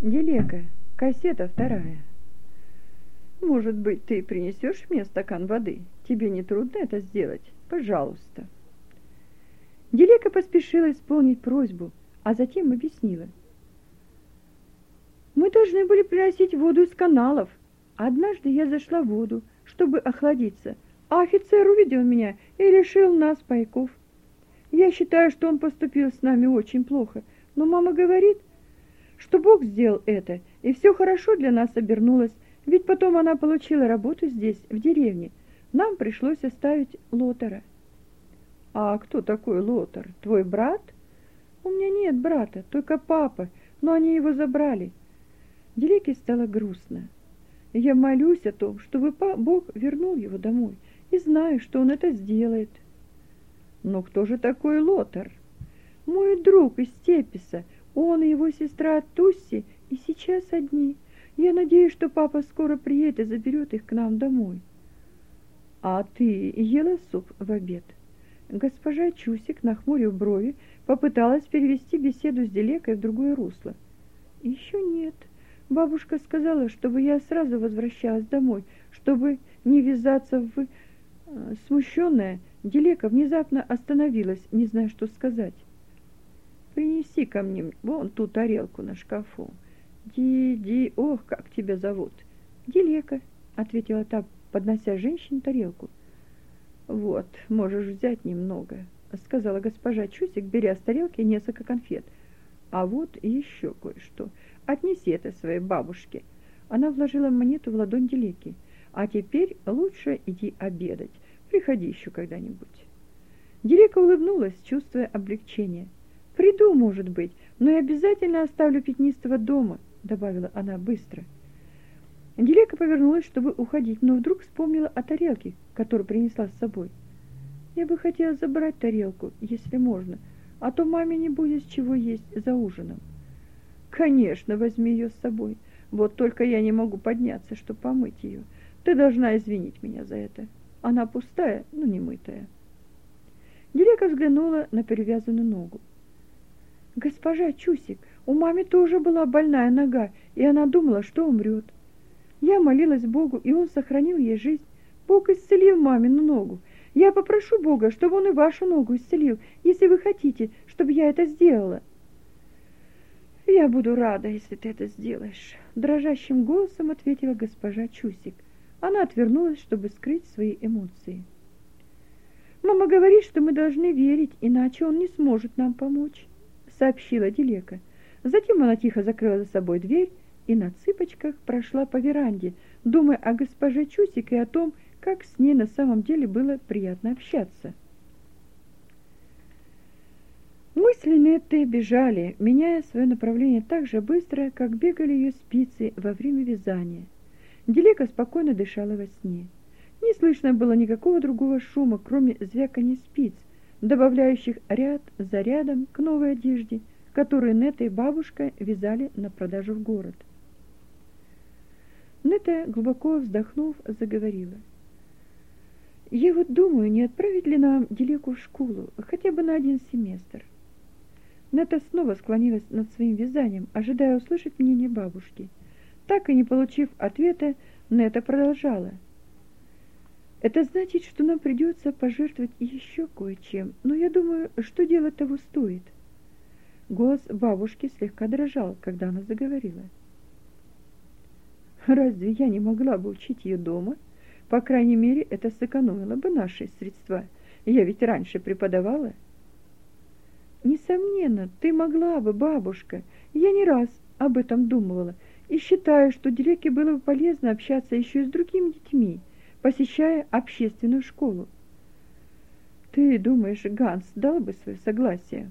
Делека, кассета вторая. Может быть, ты принесешь мне стакан воды? Тебе не трудно это сделать? Пожалуйста. Делека поспешила исполнить просьбу, а затем объяснила. Мы должны были приносить воду из каналов. Однажды я зашла в воду, чтобы охладиться, а офицер увидел меня и лишил нас пайков. Я считаю, что он поступил с нами очень плохо, но мама говорит, что Бог сделал это, и все хорошо для нас обернулось, ведь потом она получила работу здесь, в деревне. Нам пришлось оставить Лотера. А кто такой Лотер? Твой брат? У меня нет брата, только папа, но они его забрали. Делеке стало грустно. Я молюсь о том, чтобы Бог вернул его домой, и знаю, что он это сделает. Но кто же такой Лотер? Мой друг из Степиса, он и его сестра Тусси и сейчас одни. Я надеюсь, что папа скоро приедет и заберет их к нам домой. А ты ела суп в обед? Госпожа Чусик, нахмурив брови, попыталась перевести беседу с Делекой в другое русло. Еще нет. Бабушка сказала, чтобы я сразу возвращалась домой, чтобы не ввязаться в... Э, смущенная, Делека внезапно остановилась, не зная, что сказать принеси ко мне вон ту тарелку на шкафу. Ди-ди, ох, как тебя зовут? Дилека, ответила та, поднося женщине тарелку. Вот, можешь взять немного, сказала госпожа Чусик, беря с тарелки несколько конфет. А вот еще кое-что. Отнеси это своей бабушке. Она вложила монету в ладонь Дилеки. А теперь лучше иди обедать. Приходи еще когда-нибудь. Дилека улыбнулась, чувствуя облегчение. Приду, может быть, но я обязательно оставлю пятнистого дома, добавила она быстро. Анделека повернулась, чтобы уходить, но вдруг вспомнила о тарелке, которую принесла с собой. Я бы хотела забрать тарелку, если можно, а то маме не будет с чего есть за ужином. Конечно, возьми ее с собой. Вот только я не могу подняться, чтобы помыть ее. Ты должна извинить меня за это. Она пустая, но не мытая. Делека взглянула на перевязанную ногу. Госпожа Чусик, у мамы тоже была больная нога, и она думала, что умрет. Я молилась Богу, и он сохранил ей жизнь. Бог исцелил мамину ногу. Я попрошу Бога, чтобы он и вашу ногу исцелил, если вы хотите, чтобы я это сделала. Я буду рада, если ты это сделаешь, дрожащим голосом ответила госпожа Чусик. Она отвернулась, чтобы скрыть свои эмоции. Мама говорит, что мы должны верить, иначе он не сможет нам помочь сообщила Дилека. Затем она тихо закрыла за собой дверь и на цыпочках прошла по веранде, думая о госпоже Чусик и о том, как с ней на самом деле было приятно общаться. Мысли Нетты бежали, меняя свое направление так же быстро, как бегали ее спицы во время вязания. Делека спокойно дышала во сне. Не слышно было никакого другого шума, кроме звяканья спиц, добавляющих ряд за рядом к новой одежде, которую Нета и бабушка вязали на продажу в город. Нета, глубоко вздохнув, заговорила. «Я вот думаю, не отправить ли нам Делику в школу, хотя бы на один семестр?» Нета снова склонилась над своим вязанием, ожидая услышать мнение бабушки. Так и не получив ответа, Нета продолжала – это значит, что нам придется пожертвовать еще кое-чем, но я думаю, что дело того стоит. Голос бабушки слегка дрожал, когда она заговорила. Разве я не могла бы учить ее дома? По крайней мере, это сэкономило бы наши средства. Я ведь раньше преподавала. Несомненно, ты могла бы, бабушка. Я не раз об этом думала и считаю, что Дилеке было бы полезно общаться еще и с другими детьми посещая общественную школу. Ты думаешь, Ганс дал бы свое согласие?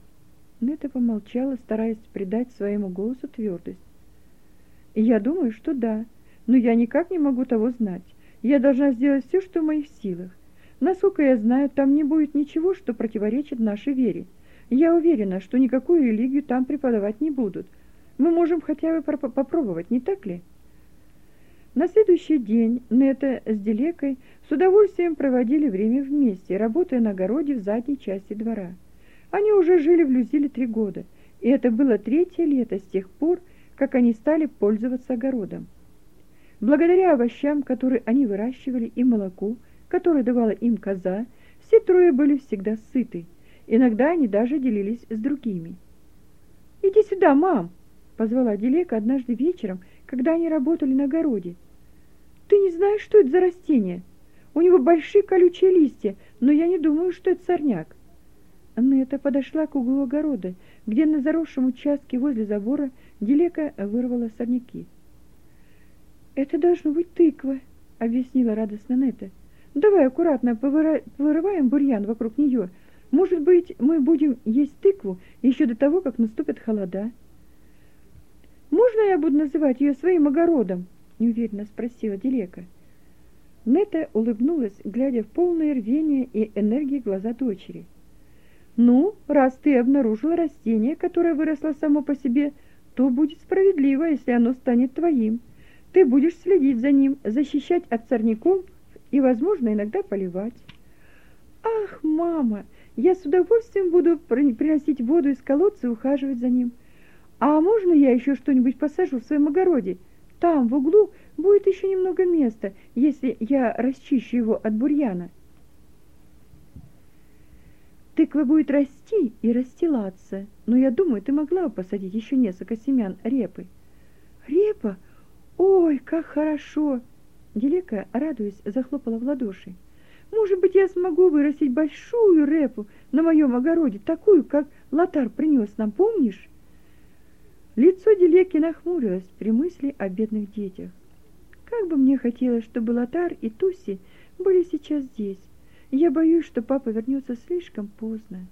Нета помолчала, стараясь придать своему голосу твердость. Я думаю, что да, но я никак не могу того знать. Я должна сделать все, что в моих силах. Насколько я знаю, там не будет ничего, что противоречит нашей вере. Я уверена, что никакую религию там преподавать не будут. Мы можем хотя бы попробовать, не так ли? На следующий день Нета с Делекой с удовольствием проводили время вместе, работая на огороде в задней части двора. Они уже жили в Люзиле три года, и это было третье лето с тех пор, как они стали пользоваться огородом. Благодаря овощам, которые они выращивали, и молоку, которое давала им коза, все трое были всегда сыты. Иногда они даже делились с другими. «Иди сюда, мам!» — позвала Дилека однажды вечером, когда они работали на огороде. «Ты не знаешь, что это за растение? У него большие колючие листья, но я не думаю, что это сорняк». Нета подошла к углу огорода, где на заросшем участке возле забора Дилека вырвала сорняки. «Это должно быть тыква», — объяснила радостно Нета. «Давай аккуратно вырываем бурьян вокруг нее. Может быть, мы будем есть тыкву еще до того, как наступят холода». «Можно я буду называть ее своим огородом?» — неуверенно спросила Дилека. Нета улыбнулась, глядя в полное рвение и энергии глаза дочери. «Ну, раз ты обнаружила растение, которое выросло само по себе, то будет справедливо, если оно станет твоим. Ты будешь следить за ним, защищать от сорняков и, возможно, иногда поливать». «Ах, мама, я с удовольствием буду приносить воду из колодца и ухаживать за ним. А можно я еще что-нибудь посажу в своем огороде? Там, в углу, будет еще немного места, если я расчищу его от бурьяна. Тыква будет расти и расстилаться, но я думаю, ты могла бы посадить еще несколько семян репы. Репа? Ой, как хорошо! Делека, радуясь, захлопала в ладоши. Может быть, я смогу вырастить большую репу на моем огороде, такую, как Лотар принес нам, помнишь? Лицо Делеки нахмурилось при мысли о бедных детях. Как бы мне хотелось, чтобы Лотар и Туси были сейчас здесь. Я боюсь, что папа вернется слишком поздно.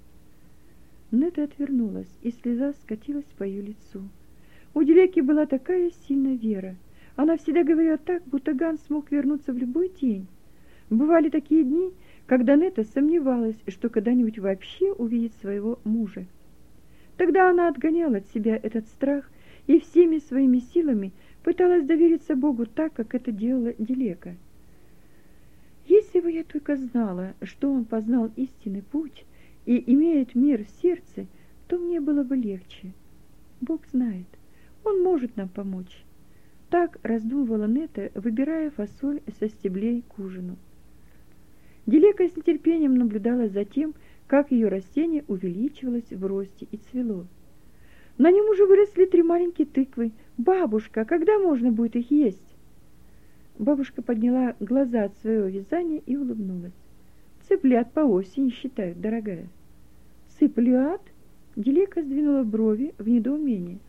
Нета отвернулась, и слеза скатилась по ее лицу. У Делеки была такая сильная вера. Она всегда говорила так, будто Ганс смог вернуться в любой день. Бывали такие дни, когда Нета сомневалась, что когда-нибудь вообще увидит своего мужа. Тогда она отгоняла от себя этот страх и всеми своими силами пыталась довериться Богу так, как это делала Дилека. Если бы я только знала, что он познал истинный путь и имеет мир в сердце, то мне было бы легче. Бог знает, он может нам помочь. Так раздумывала Нета, выбирая фасоль со стеблей к ужину. Дилека с нетерпением наблюдала за тем, как ее растение увеличивалось в росте и цвело. На нем уже выросли три маленькие тыквы. Бабушка, когда можно будет их есть? Бабушка подняла глаза от своего вязания и улыбнулась. Цыплят по осени считают, дорогая. Цыплят? Делека сдвинула брови в недоумении.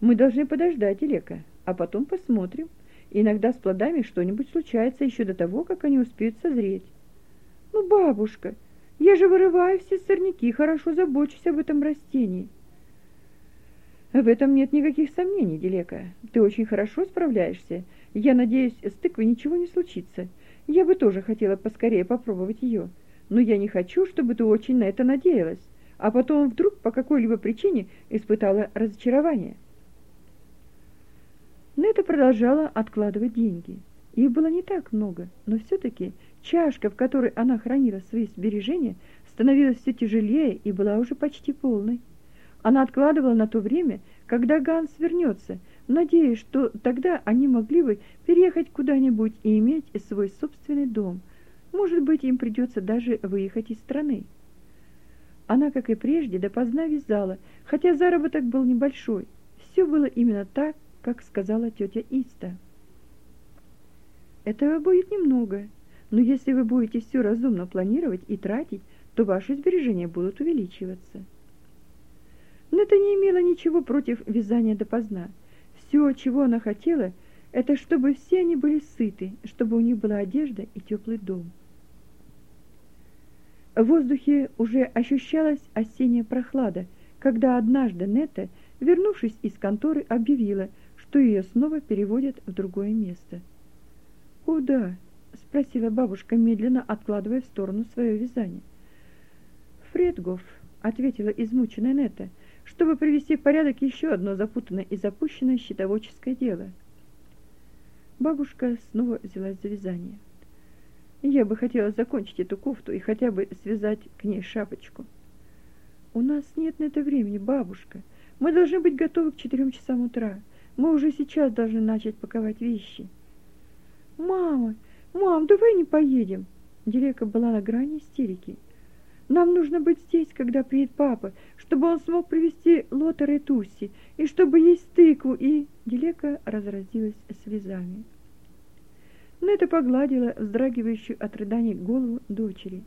Мы должны подождать, Делека, а потом посмотрим. Иногда с плодами что-нибудь случается еще до того, как они успеют созреть. Ну, бабушка, я же вырываю все сорняки, хорошо забочусь об этом растении. В этом нет никаких сомнений, Делека. Ты очень хорошо справляешься. Я надеюсь, с тыквой ничего не случится. Я бы тоже хотела поскорее попробовать ее. Но я не хочу, чтобы ты очень на это надеялась, а потом вдруг по какой-либо причине испытала разочарование. Нета продолжала откладывать деньги. Их было не так много, но все-таки Чашка, в которой она хранила свои сбережения, становилась все тяжелее и была уже почти полной. Она откладывала на то время, когда Ганс вернется, надеясь, что тогда они могли бы переехать куда-нибудь и иметь свой собственный дом. Может быть, им придется даже выехать из страны. Она, как и прежде, допоздна вязала, хотя заработок был небольшой. Все было именно так, как сказала тетя Иста. Этого будет немного, но если вы будете все разумно планировать и тратить, то ваши сбережения будут увеличиваться. Это не имело ничего против вязания допоздна. Все, чего она хотела, это чтобы все они были сыты, чтобы у них была одежда и теплый дом. В воздухе уже ощущалась осенняя прохлада, когда однажды Нета, вернувшись из конторы, объявила, что ее снова переводят в другое место. «Куда?» Спросила бабушка, медленно откладывая в сторону свое вязание. Фредгоф, ответила измученная Нета, чтобы привести в порядок еще одно запутанное и запущенное счетоводческое дело. Бабушка снова взялась за вязание. Я бы хотела закончить эту кофту и хотя бы связать к ней шапочку. У нас нет на это времени, бабушка. Мы должны быть готовы к четырем часам утра. Мы уже сейчас должны начать паковать вещи. Мама, мам, давай не поедем. Дилека была на грани истерики. Нам нужно быть здесь, когда приедет папа, чтобы он смог привезти Лотера и Тусси, и чтобы есть тыкву, и... Дилека разразилась слезами. Нета погладила вздрагивающую от рыданий голову дочери.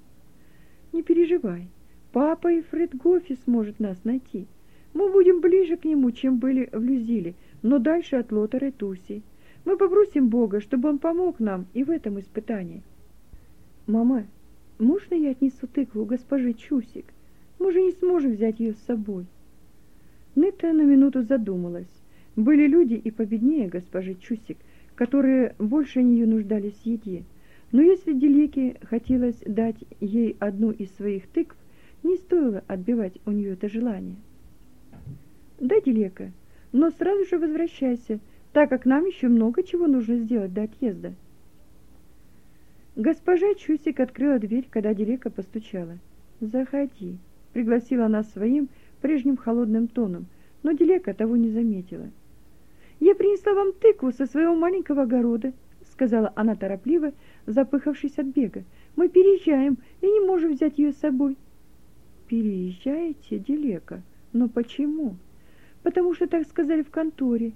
«Не переживай, папа и Фред Гофи сможет нас найти. Мы будем ближе к нему, чем были в Люзиле, но дальше от Лотера и Туси. Мы попросим Бога, чтобы он помог нам и в этом испытании». «Мама, можно я отнесу тыкву госпожи Чусик? Мы же не сможем взять ее с собой». Нета на минуту задумалась. Были люди и победнее госпожи Чусик, которые больше нее нуждались в еде. Но если Делеке хотелось дать ей одну из своих тыкв, не стоило отбивать у нее это желание. «Да, Делека, но сразу же возвращайся, так как нам еще много чего нужно сделать до отъезда». Госпожа Чусик открыла дверь, когда Делека постучала. «Заходи», — пригласила она своим прежним холодным тоном, но Делека того не заметила. «Я принесла вам тыкву со своего маленького огорода», — сказала она торопливо, запыхавшись от бега. «Мы переезжаем и не можем взять ее с собой». «Переезжаете, Делека? Но почему?» «Потому что так сказали в конторе.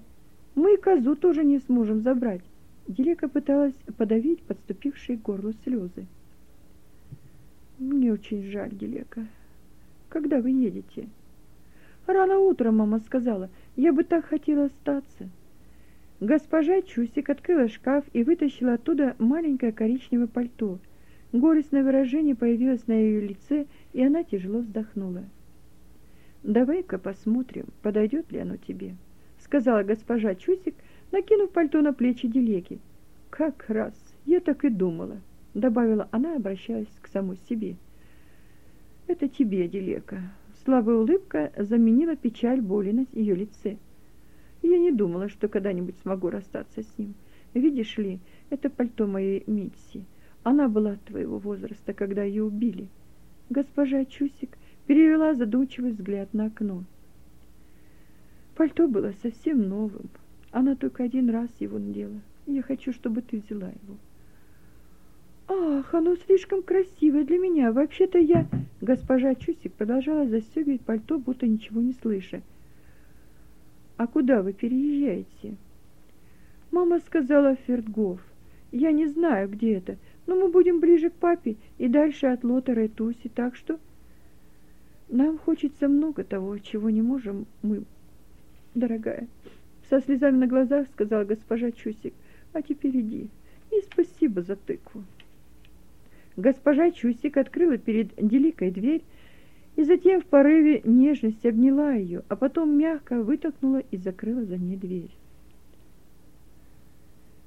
Мы и козу тоже не сможем забрать». Делека пыталась подавить подступившие к горлу слезы. «Мне очень жаль, Делека. Когда вы едете?» «Рано утром, мама сказала. Я бы так хотела остаться». Госпожа Чусик открыла шкаф и вытащила оттуда маленькое коричневое пальто. Горестное выражение появилось на ее лице, и она тяжело вздохнула. «Давай-ка посмотрим, подойдет ли оно тебе», — сказала госпожа Чусик, накинув пальто на плечи Делеки. «Как раз, я так и думала», — добавила она, обращаясь к самой себе. «Это тебе, Делека». Слабая улыбка заменила печаль боли на ее лице. Я не думала, что когда-нибудь смогу расстаться с ним. Видишь ли, это пальто моей Митси. Она была твоего возраста, когда ее убили. Госпожа Чусик перевела задумчивый взгляд на окно. Пальто было совсем новым. Она только один раз его надела. Я хочу, чтобы ты взяла его. Ах, оно слишком красивое для меня. Вообще-то я... Госпожа Чусик продолжала застегивать пальто, будто ничего не слыша. А куда вы переезжаете? Мама сказала Фердгоф. Я не знаю, где это, но мы будем ближе к папе и дальше от Лотера и Туси, так что нам хочется много того, чего не можем мы, дорогая. Со слезами на глазах сказала госпожа Чусик. А теперь иди. И спасибо за тыкву. Госпожа Чусик открыла перед Деликой дверь и затем в порыве нежности обняла ее, а потом мягко вытолкнула и закрыла за ней дверь.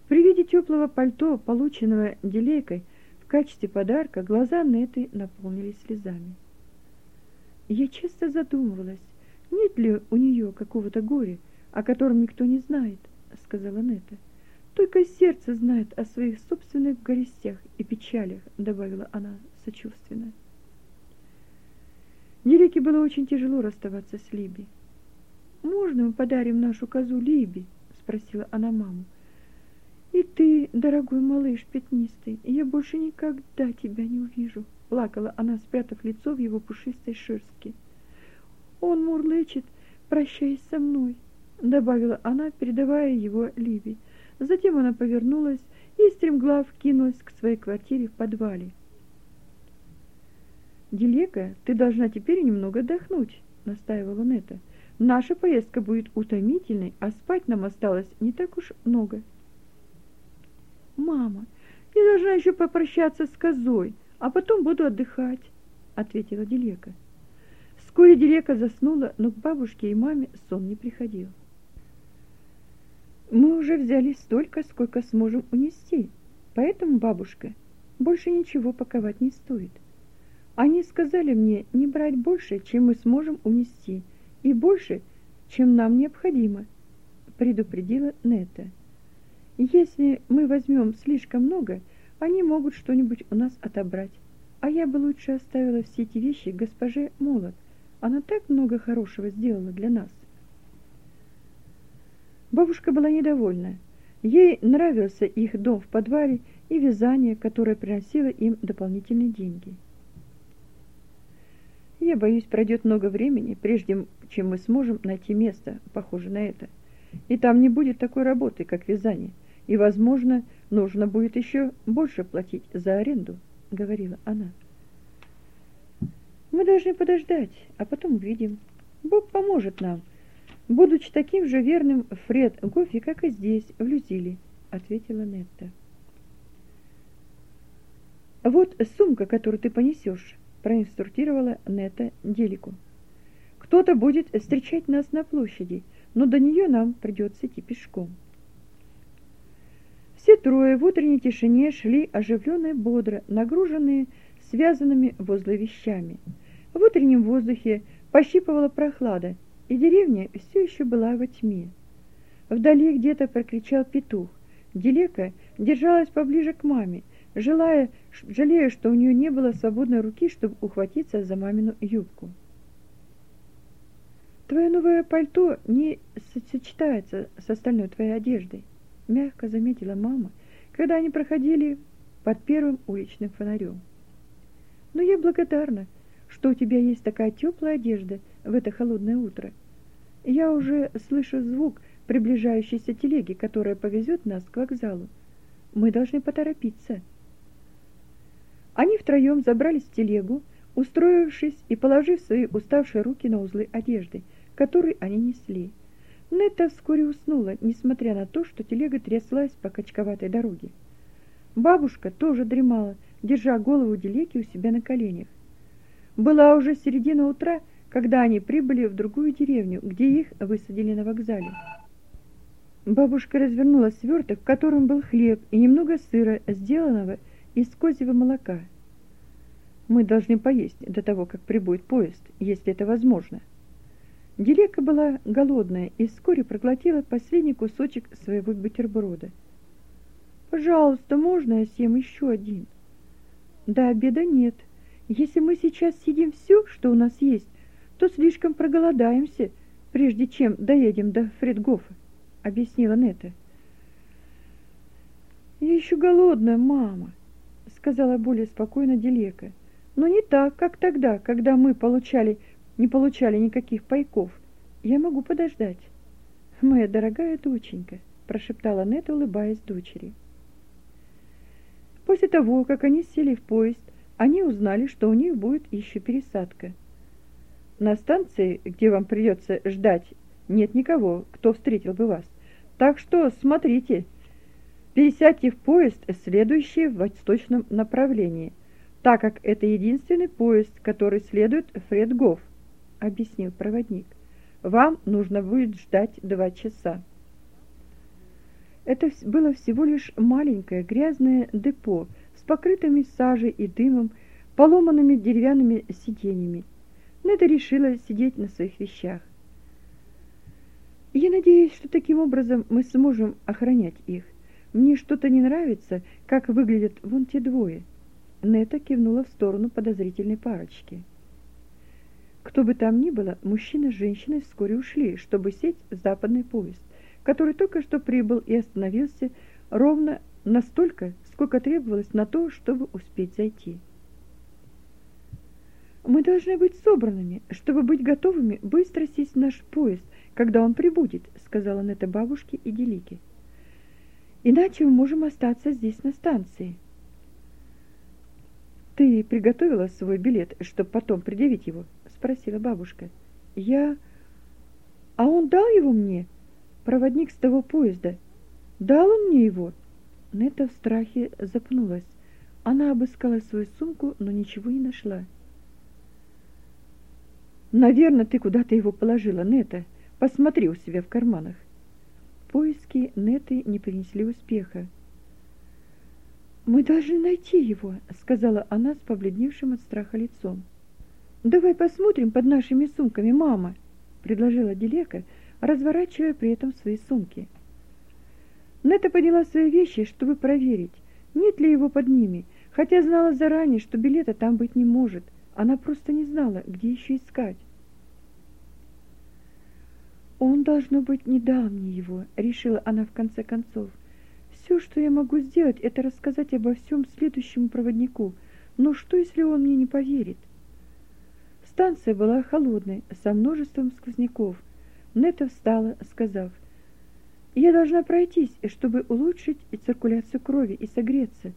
При виде теплого пальто, полученного Делейкой в качестве подарка, глаза Неты наполнились слезами. Я часто задумывалась, нет ли у нее какого-то горя, о котором никто не знает, сказала Нета. Только сердце знает о своих собственных горестях и печалях, добавила она сочувственно. Нелике было очень тяжело расставаться с Либи. «Можно мы подарим нашу козу Либи?» — спросила она маму. «И ты, дорогой малыш пятнистый, я больше никогда тебя не увижу», — плакала она, спрятав лицо в его пушистой шерстке. «Он мурлычет, прощаясь со мной», — добавила она, передавая его Либи. Затем она повернулась и стремглав кинулась к своей квартире в подвале. «Дилека, ты должна теперь немного отдохнуть», — настаивала Нета. «Наша поездка будет утомительной, а спать нам осталось не так уж много». «Мама, я должна еще попрощаться с козой, а потом буду отдыхать», — ответила Дилека. Вскоре Дилека заснула, но к бабушке и маме сон не приходил. «Мы уже взяли столько, сколько сможем унести, поэтому, бабушка, больше ничего паковать не стоит». Они сказали мне не брать больше, чем мы сможем унести, и больше, чем нам необходимо, предупредила Нета. Если мы возьмем слишком много, они могут что-нибудь у нас отобрать. А я бы лучше оставила все эти вещи госпоже Молот. Она так много хорошего сделала для нас. Бабушка была недовольна. Ей нравился их дом в подвале и вязание, которое приносило им дополнительные деньги. Я боюсь, пройдет много времени, прежде чем мы сможем найти место, похожее на это. И там не будет такой работы, как вязание. И, возможно, нужно будет еще больше платить за аренду, говорила она. Мы должны подождать, а потом увидим. Бог поможет нам, будучи таким же верным Фред Гофи, как и здесь, в Люзиле, ответила Нетта. Вот сумка, которую ты понесешь проинструктировала Нета Делику. Кто-то будет встречать нас на площади, но до нее нам придется идти пешком. Все трое в утренней тишине шли оживленно и бодро, нагруженные связанными возле вещами. В утреннем воздухе пощипывала прохлада, и деревня все еще была во тьме. Вдали где-то прокричал петух. Делека держалась поближе к маме, желая, жалея, что у нее не было свободной руки, чтобы ухватиться за мамину юбку. Твое новое пальто не сочетается с остальной твоей одеждой, мягко заметила мама, когда они проходили под первым уличным фонарем. Но я благодарна, что у тебя есть такая теплая одежда в это холодное утро. Я уже слышу звук приближающейся телеги, которая повезет нас к вокзалу. Мы должны поторопиться. Они втроем забрались в телегу, устроившись и положив свои уставшие руки на узлы одежды, которые они несли. Нетта вскоре уснула, несмотря на то, что телега тряслась по качковатой дороге. Бабушка тоже дремала, держа голову Делеки у себя на коленях. Была уже середина утра, когда они прибыли в другую деревню, где их высадили на вокзале. Бабушка развернула сверток, в котором был хлеб и немного сыра, сделанного из козьего молока. Мы должны поесть до того, как прибудет поезд, если это возможно. Дилека была голодная и вскоре проглотила последний кусочек своего бутерброда. Пожалуйста, можно я съем еще один? До обеда нет. Если мы сейчас съедим все, что у нас есть, то слишком проголодаемся, прежде чем доедем до Фредгофа, объяснила Нета. Я еще голодная, мама сказала более спокойно Делека. Но не так, как тогда, когда мы получали не получали никаких пайков. Я могу подождать. Моя дорогая доченька, прошептала Нета, улыбаясь дочери. После того, как они сели в поезд, они узнали, что у них будет еще пересадка. На станции, где вам придется ждать, нет никого, кто встретил бы вас. Так что смотрите, Пересядьте в поезд, следующий в восточном направлении, так как это единственный поезд, который следует в Фредгоф, объяснил проводник. Вам нужно будет ждать два часа. Это было всего лишь маленькое грязное депо с покрытыми сажей и дымом, поломанными деревянными сиденьями. Неда решила сидеть на своих вещах. Я надеюсь, что таким образом мы сможем охранять их. Мне что-то не нравится, как выглядят вон те двое. Нета кивнула в сторону подозрительной парочки. Кто бы там ни было, мужчина с женщиной вскоре ушли, чтобы сесть в западный поезд, который только что прибыл и остановился ровно настолько, сколько требовалось на то, чтобы успеть зайти. Мы должны быть собранными, чтобы быть готовыми быстро сесть в наш поезд, когда он прибудет, сказала Нета бабушке и Делике. Иначе мы можем остаться здесь на станции. Ты приготовила свой билет, чтобы потом предъявить его, спросила бабушка. Я А он дал его мне? Проводник с того поезда. Дал он мне его? Нета в страхе запнулась. Она обыскала свою сумку, но ничего не нашла. Наверное, ты куда-то его положила, Нета. Посмотри у себя в карманах. Поиски Неты не принесли успеха. «Мы должны найти его», — сказала она с побледневшим от страха лицом. «Давай посмотрим под нашими сумками, мама», — предложила Делека, разворачивая при этом свои сумки. Нета подняла свои вещи, чтобы проверить, нет ли его под ними, хотя знала заранее, что билета там быть не может. Она просто не знала, где еще искать. Он, должно быть, не дал мне его, решила она в конце концов. Все, что я могу сделать, это рассказать обо всем следующему проводнику. Но что, если он мне не поверит? Станция была холодной, со множеством сквозняков. Нета встала, сказав, «Я должна пройтись, чтобы улучшить циркуляцию крови и согреться.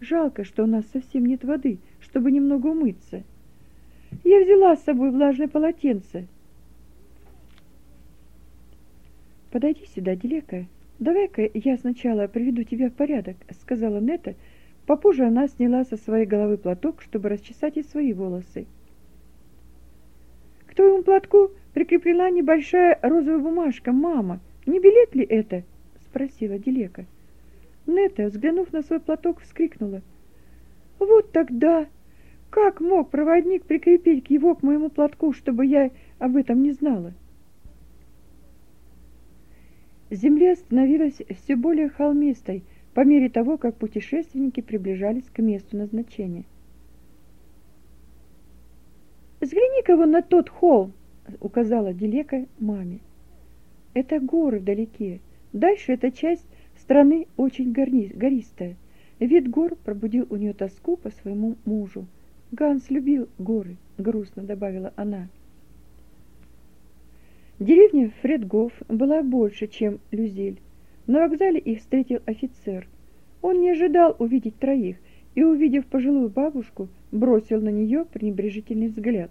Жалко, что у нас совсем нет воды, чтобы немного умыться. Я взяла с собой влажное полотенце, «Подойди сюда, Делека. Давай-ка я сначала приведу тебя в порядок», — сказала Нета. Попозже она сняла со своей головы платок, чтобы расчесать и свои волосы. К твоему платку прикреплена небольшая розовая бумажка. Мама, не билет ли это?» — спросила Делека. Нета, взглянув на свой платок, вскрикнула. «Вот тогда! Как мог проводник прикрепить его к моему платку, чтобы я об этом не знала?» Земля становилась все более холмистой по мере того, как путешественники приближались к месту назначения. «Взгляни-ка вон на тот холм!» — указала Делека маме. «Это горы вдалеке. Дальше эта часть страны очень горни, гористая. Вид гор пробудил у нее тоску по своему мужу. Ганс любил горы», — грустно добавила она. Деревня Фредгоф была больше, чем Люзель. На вокзале их встретил офицер. Он не ожидал увидеть троих и, увидев пожилую бабушку, бросил на нее пренебрежительный взгляд.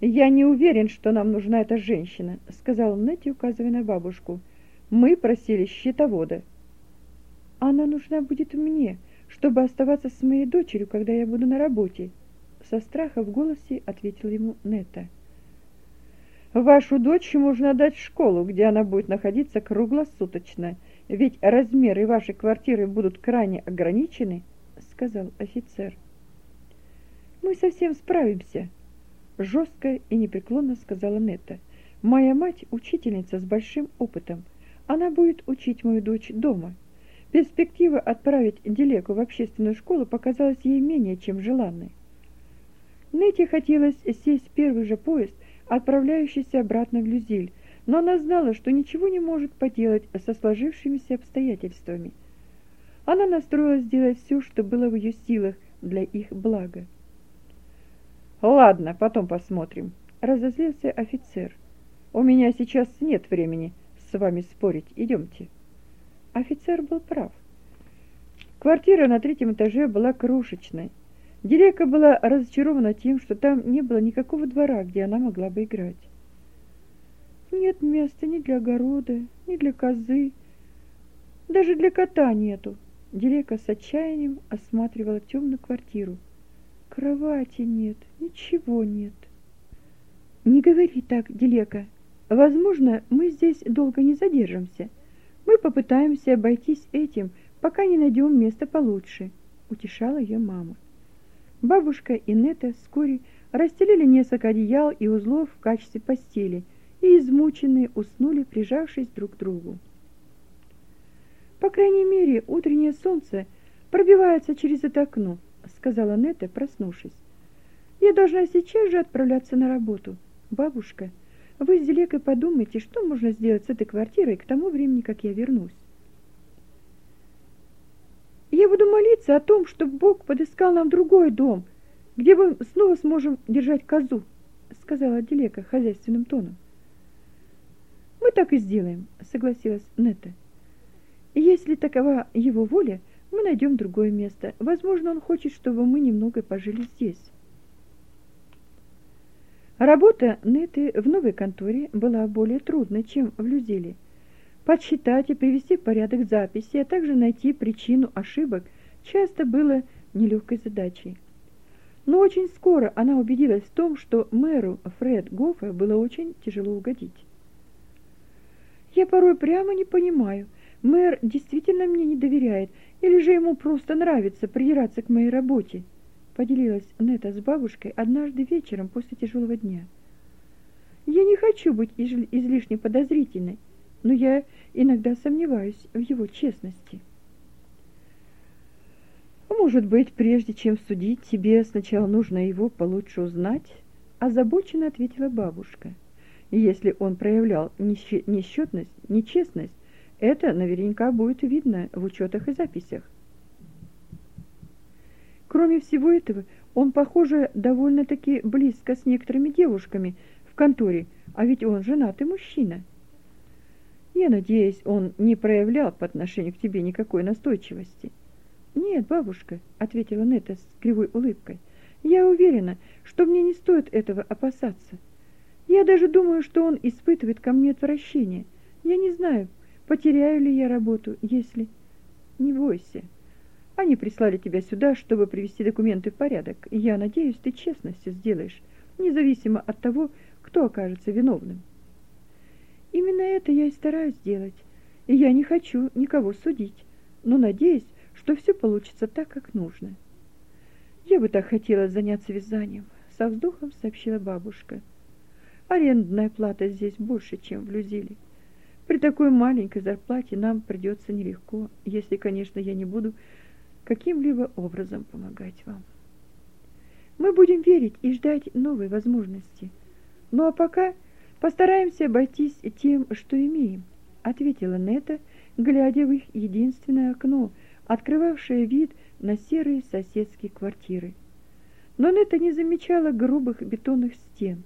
«Я не уверен, что нам нужна эта женщина», — сказал Нетти, указывая на бабушку. «Мы просили счетовода». «Она нужна будет мне, чтобы оставаться с моей дочерью, когда я буду на работе», — со страха в голосе ответил ему Нетта. Вашу дочь можно дать в школу, где она будет находиться круглосуточно, ведь размеры вашей квартиры будут крайне ограничены, сказал офицер. Мы совсем справимся, жестко и непреклонно сказала Нетта. Моя мать учительница с большим опытом. Она будет учить мою дочь дома. Перспектива отправить Делеку в общественную школу показалась ей менее чем желанной. Нете хотелось сесть в первый же поезд отправляющийся обратно в Люзиль, но она знала, что ничего не может поделать со сложившимися обстоятельствами. Она настроилась сделать все, что было в ее силах для их блага. «Ладно, потом посмотрим», — разозлился офицер. «У меня сейчас нет времени с вами спорить. Идемте». Офицер был прав. Квартира на третьем этаже была крошечной, Дирека была разочарована тем, что там не было никакого двора, где она могла бы играть. Нет места ни для огорода, ни для козы. Даже для кота нету. Дирека с отчаянием осматривала темную квартиру. Кровати нет, ничего нет. Не говори так, Дилека. Возможно, мы здесь долго не задержимся. Мы попытаемся обойтись этим, пока не найдем место получше, утешала ее мама. Бабушка и Нета вскоре расстелили несколько одеял и узлов в качестве постели и, измученные, уснули, прижавшись друг к другу. «По крайней мере, утреннее солнце пробивается через это окно», — сказала Нета, проснувшись. «Я должна сейчас же отправляться на работу. Бабушка, вы с Делекой подумайте, что можно сделать с этой квартирой к тому времени, как я вернусь. Я буду молиться о том, чтобы Бог подыскал нам другой дом, где мы снова сможем держать козу, сказала Делека хозяйственным тоном. Мы так и сделаем, согласилась Нета. Если такова его воля, мы найдем другое место. Возможно, он хочет, чтобы мы немного пожили здесь. Работа Неты в новой конторе была более трудной, чем в Люзеле подсчитать и привести в порядок записи, а также найти причину ошибок, часто было нелегкой задачей. Но очень скоро она убедилась в том, что мэру Фред Гоффе было очень тяжело угодить. «Я порой прямо не понимаю, мэр действительно мне не доверяет, или же ему просто нравится придираться к моей работе», поделилась Нета с бабушкой однажды вечером после тяжелого дня. «Я не хочу быть излишне подозрительной, но я иногда сомневаюсь в его честности. Может быть, прежде чем судить, тебе сначала нужно его получше узнать, озабоченно ответила бабушка. Если он проявлял несчетность, нечестность, это наверняка будет видно в учетах и записях. Кроме всего этого, он, похоже, довольно-таки близко с некоторыми девушками в конторе, а ведь он женатый мужчина. Я надеюсь, он не проявлял по отношению к тебе никакой настойчивости. Нет, бабушка, ответила Нета с кривой улыбкой. Я уверена, что мне не стоит этого опасаться. Я даже думаю, что он испытывает ко мне отвращение. Я не знаю, потеряю ли я работу, если... Не бойся. Они прислали тебя сюда, чтобы привести документы в порядок. Я надеюсь, ты честно все сделаешь, независимо от того, кто окажется виновным. Именно это я и стараюсь сделать. И я не хочу никого судить, но надеюсь, что все получится так, как нужно. Я бы так хотела заняться вязанием, со вздохом сообщила бабушка. Арендная плата здесь больше, чем в Люзиле. При такой маленькой зарплате нам придется нелегко, если, конечно, я не буду каким-либо образом помогать вам. Мы будем верить и ждать новой возможности. Ну а пока постараемся обойтись тем, что имеем, ответила Нета, глядя в их единственное окно, открывавшее вид на серые соседские квартиры. Но Нета не замечала грубых бетонных стен.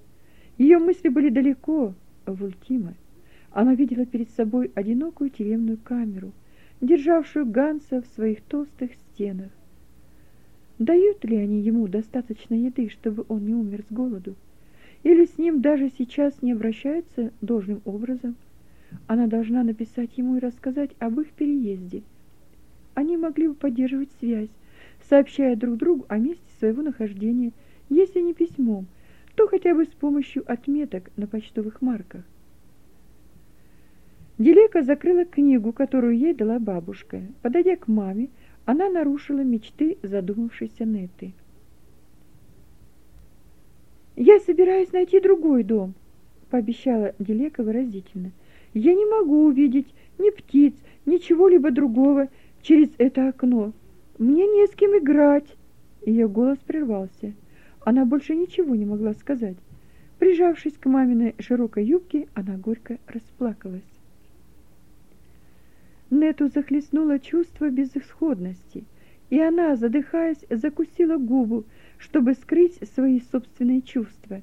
Ее мысли были далеко, в Ультима. Она видела перед собой одинокую тюремную камеру, державшую Ганса в своих толстых стенах. Дают ли они ему достаточно еды, чтобы он не умер с голоду? Или с ним даже сейчас не обращаются должным образом? Она должна написать ему и рассказать об их переезде. Они могли бы поддерживать связь, сообщая друг другу о месте своего нахождения, если не письмом, то хотя бы с помощью отметок на почтовых марках. Делека закрыла книгу, которую ей дала бабушка. Подойдя к маме, она нарушила мечты задумавшейся Неты. «Я собираюсь найти другой дом», — пообещала Делека выразительно. «Я не могу увидеть ни птиц, ничего-либо другого через это окно. Мне не с кем играть». Ее голос прервался. Она больше ничего не могла сказать. Прижавшись к маминой широкой юбке, она горько расплакалась. Нету захлестнуло чувство безысходности, и она, задыхаясь, закусила губу, чтобы скрыть свои собственные чувства.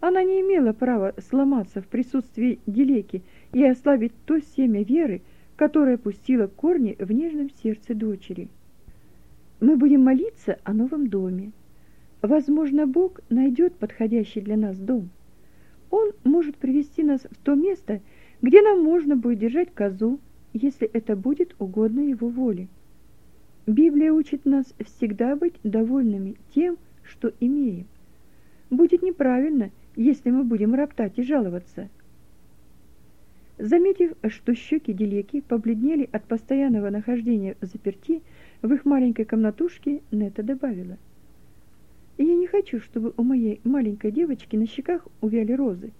Она не имела права сломаться в присутствии Делеки и ослабить то семя веры, которое пустило корни в нежном сердце дочери. Мы будем молиться о новом доме. Возможно, Бог найдет подходящий для нас дом. Он может привести нас в то место, где нам можно будет держать козу, если это будет угодно его воле. Библия учит нас всегда быть довольными тем, что имеем. Будет неправильно, если мы будем роптать и жаловаться – Заметив, что щеки Делеки побледнели от постоянного нахождения в заперти, в их маленькой комнатушке Нета добавила. «Я не хочу, чтобы у моей маленькой девочки на щеках увяли розы.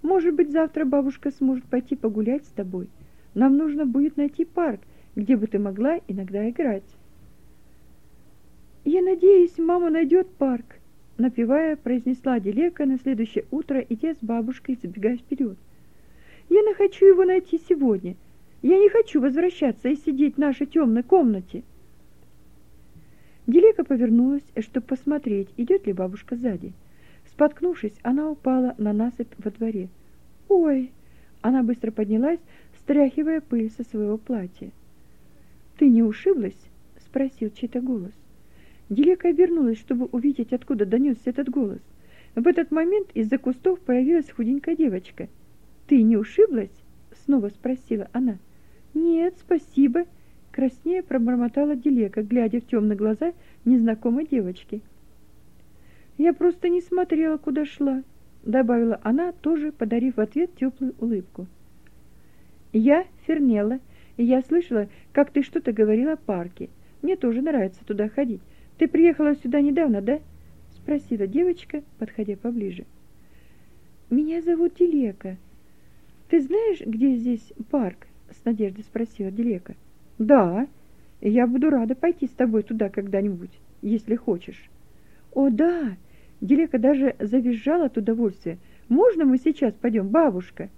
Может быть, завтра бабушка сможет пойти погулять с тобой. Нам нужно будет найти парк, где бы ты могла иногда играть». «Я надеюсь, мама найдет парк», — напевая, произнесла Делека на следующее утро, идя с бабушкой, забегая вперед. Я хочу его найти сегодня. Я не хочу возвращаться и сидеть в нашей темной комнате. Делика повернулась, чтобы посмотреть, идет ли бабушка сзади. Споткнувшись, она упала на насыпь во дворе. «Ой!» Она быстро поднялась, стряхивая пыль со своего платья. «Ты не ушиблась?» — спросил чей-то голос. Делика обернулась, чтобы увидеть, откуда донесся этот голос. В этот момент из-за кустов появилась худенькая девочка — «Ты не ушиблась?» — снова спросила она. «Нет, спасибо», — краснея пробормотала Делека, глядя в темные глаза незнакомой девочки. «Я просто не смотрела, куда шла», — добавила она, тоже подарив в ответ теплую улыбку. «Я Фернела, я слышала, как ты что-то говорила о парке. Мне тоже нравится туда ходить. Ты приехала сюда недавно, да?» — спросила девочка, подходя поближе. «Меня зовут Делека», «Ты знаешь, где здесь парк?» — с надеждой спросила Делека. «Да, я буду рада пойти с тобой туда когда-нибудь, если хочешь». «О, да!» Делека даже завизжала от удовольствия. Можно мы сейчас пойдем, бабушка?»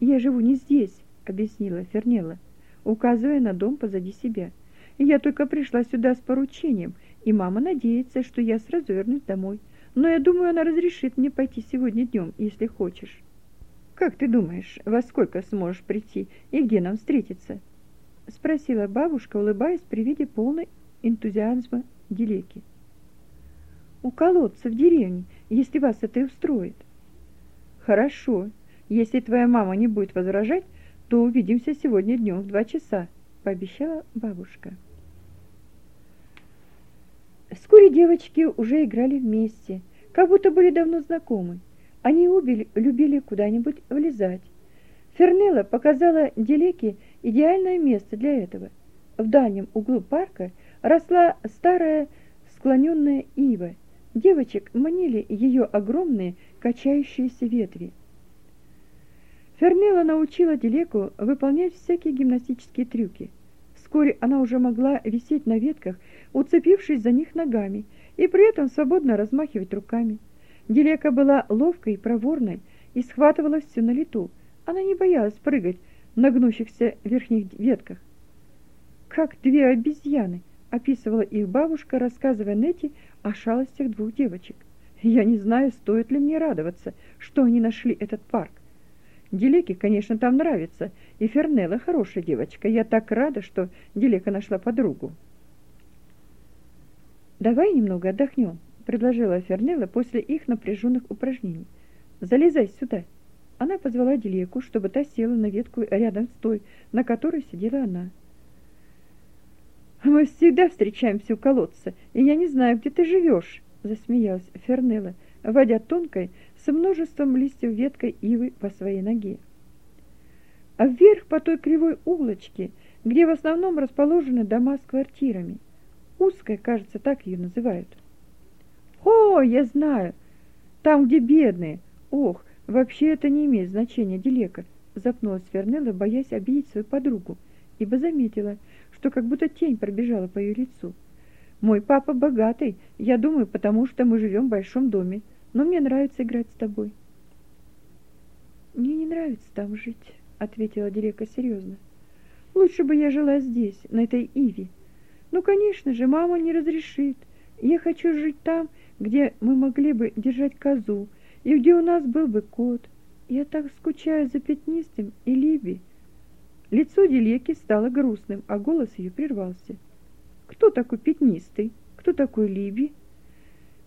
«Я живу не здесь», — объяснила Фернела, указывая на дом позади себя. «Я только пришла сюда с поручением, и мама надеется, что я сразу вернусь домой. Но я думаю, она разрешит мне пойти сегодня днем, если хочешь». «Как ты думаешь, во сколько сможешь прийти и где нам встретиться?» — спросила бабушка, улыбаясь при виде полной энтузиазма Дилеки. «У колодца в деревне, если вас это устроит». «Хорошо. Если твоя мама не будет возражать, то увидимся сегодня днем в два часа», — пообещала бабушка. Вскоре девочки уже играли вместе, как будто были давно знакомы. Они обе любили куда-нибудь влезать. Фернелла показала Делеке идеальное место для этого. В дальнем углу парка росла старая склоненная ива. Девочек манили ее огромные качающиеся ветви. Фернелла научила Делеку выполнять всякие гимнастические трюки. Вскоре она уже могла висеть на ветках, уцепившись за них ногами, и при этом свободно размахивать руками. Дилека была ловкой и проворной и схватывала все на лету. Она не боялась прыгать на гнущихся верхних ветках. «Как две обезьяны!» — описывала их бабушка, рассказывая Нетти о шалостях двух девочек. «Я не знаю, стоит ли мне радоваться, что они нашли этот парк. Дилеке, конечно, там нравится, и Фернелла хорошая девочка. Я так рада, что Дилека нашла подругу». «Давай немного отдохнем», предложила Фернелла после их напряженных упражнений. «Залезай сюда!» Она позвала Делеку, чтобы та села на ветку рядом с той, на которой сидела она. «Мы всегда встречаемся у колодца, и я не знаю, где ты живешь», — засмеялась Фернелла, водя тонкой, с множеством листьев веткой ивы по своей ноге. А вверх по той кривой улочке, где в основном расположены дома с квартирами. Узкая, кажется, так ее называют. «О, я знаю! Там, где бедные! Ох, вообще это не имеет значения, Дилека!» Запнулась Фернелла, боясь обидеть свою подругу, ибо заметила, что как будто тень пробежала по ее лицу. «Мой папа богатый, я думаю, потому что мы живем в большом доме, но мне нравится играть с тобой». «Мне не нравится там жить», — ответила Дилека серьезно. «Лучше бы я жила здесь, на этой Иве. Ну, конечно же, мама не разрешит. Я хочу жить там, где мы могли бы держать козу, и где у нас был бы кот. Я так скучаю за Пятнистым и Либи. Лицо Делеки стало грустным, а голос ее прервался. Кто такой Пятнистый? Кто такой Либи?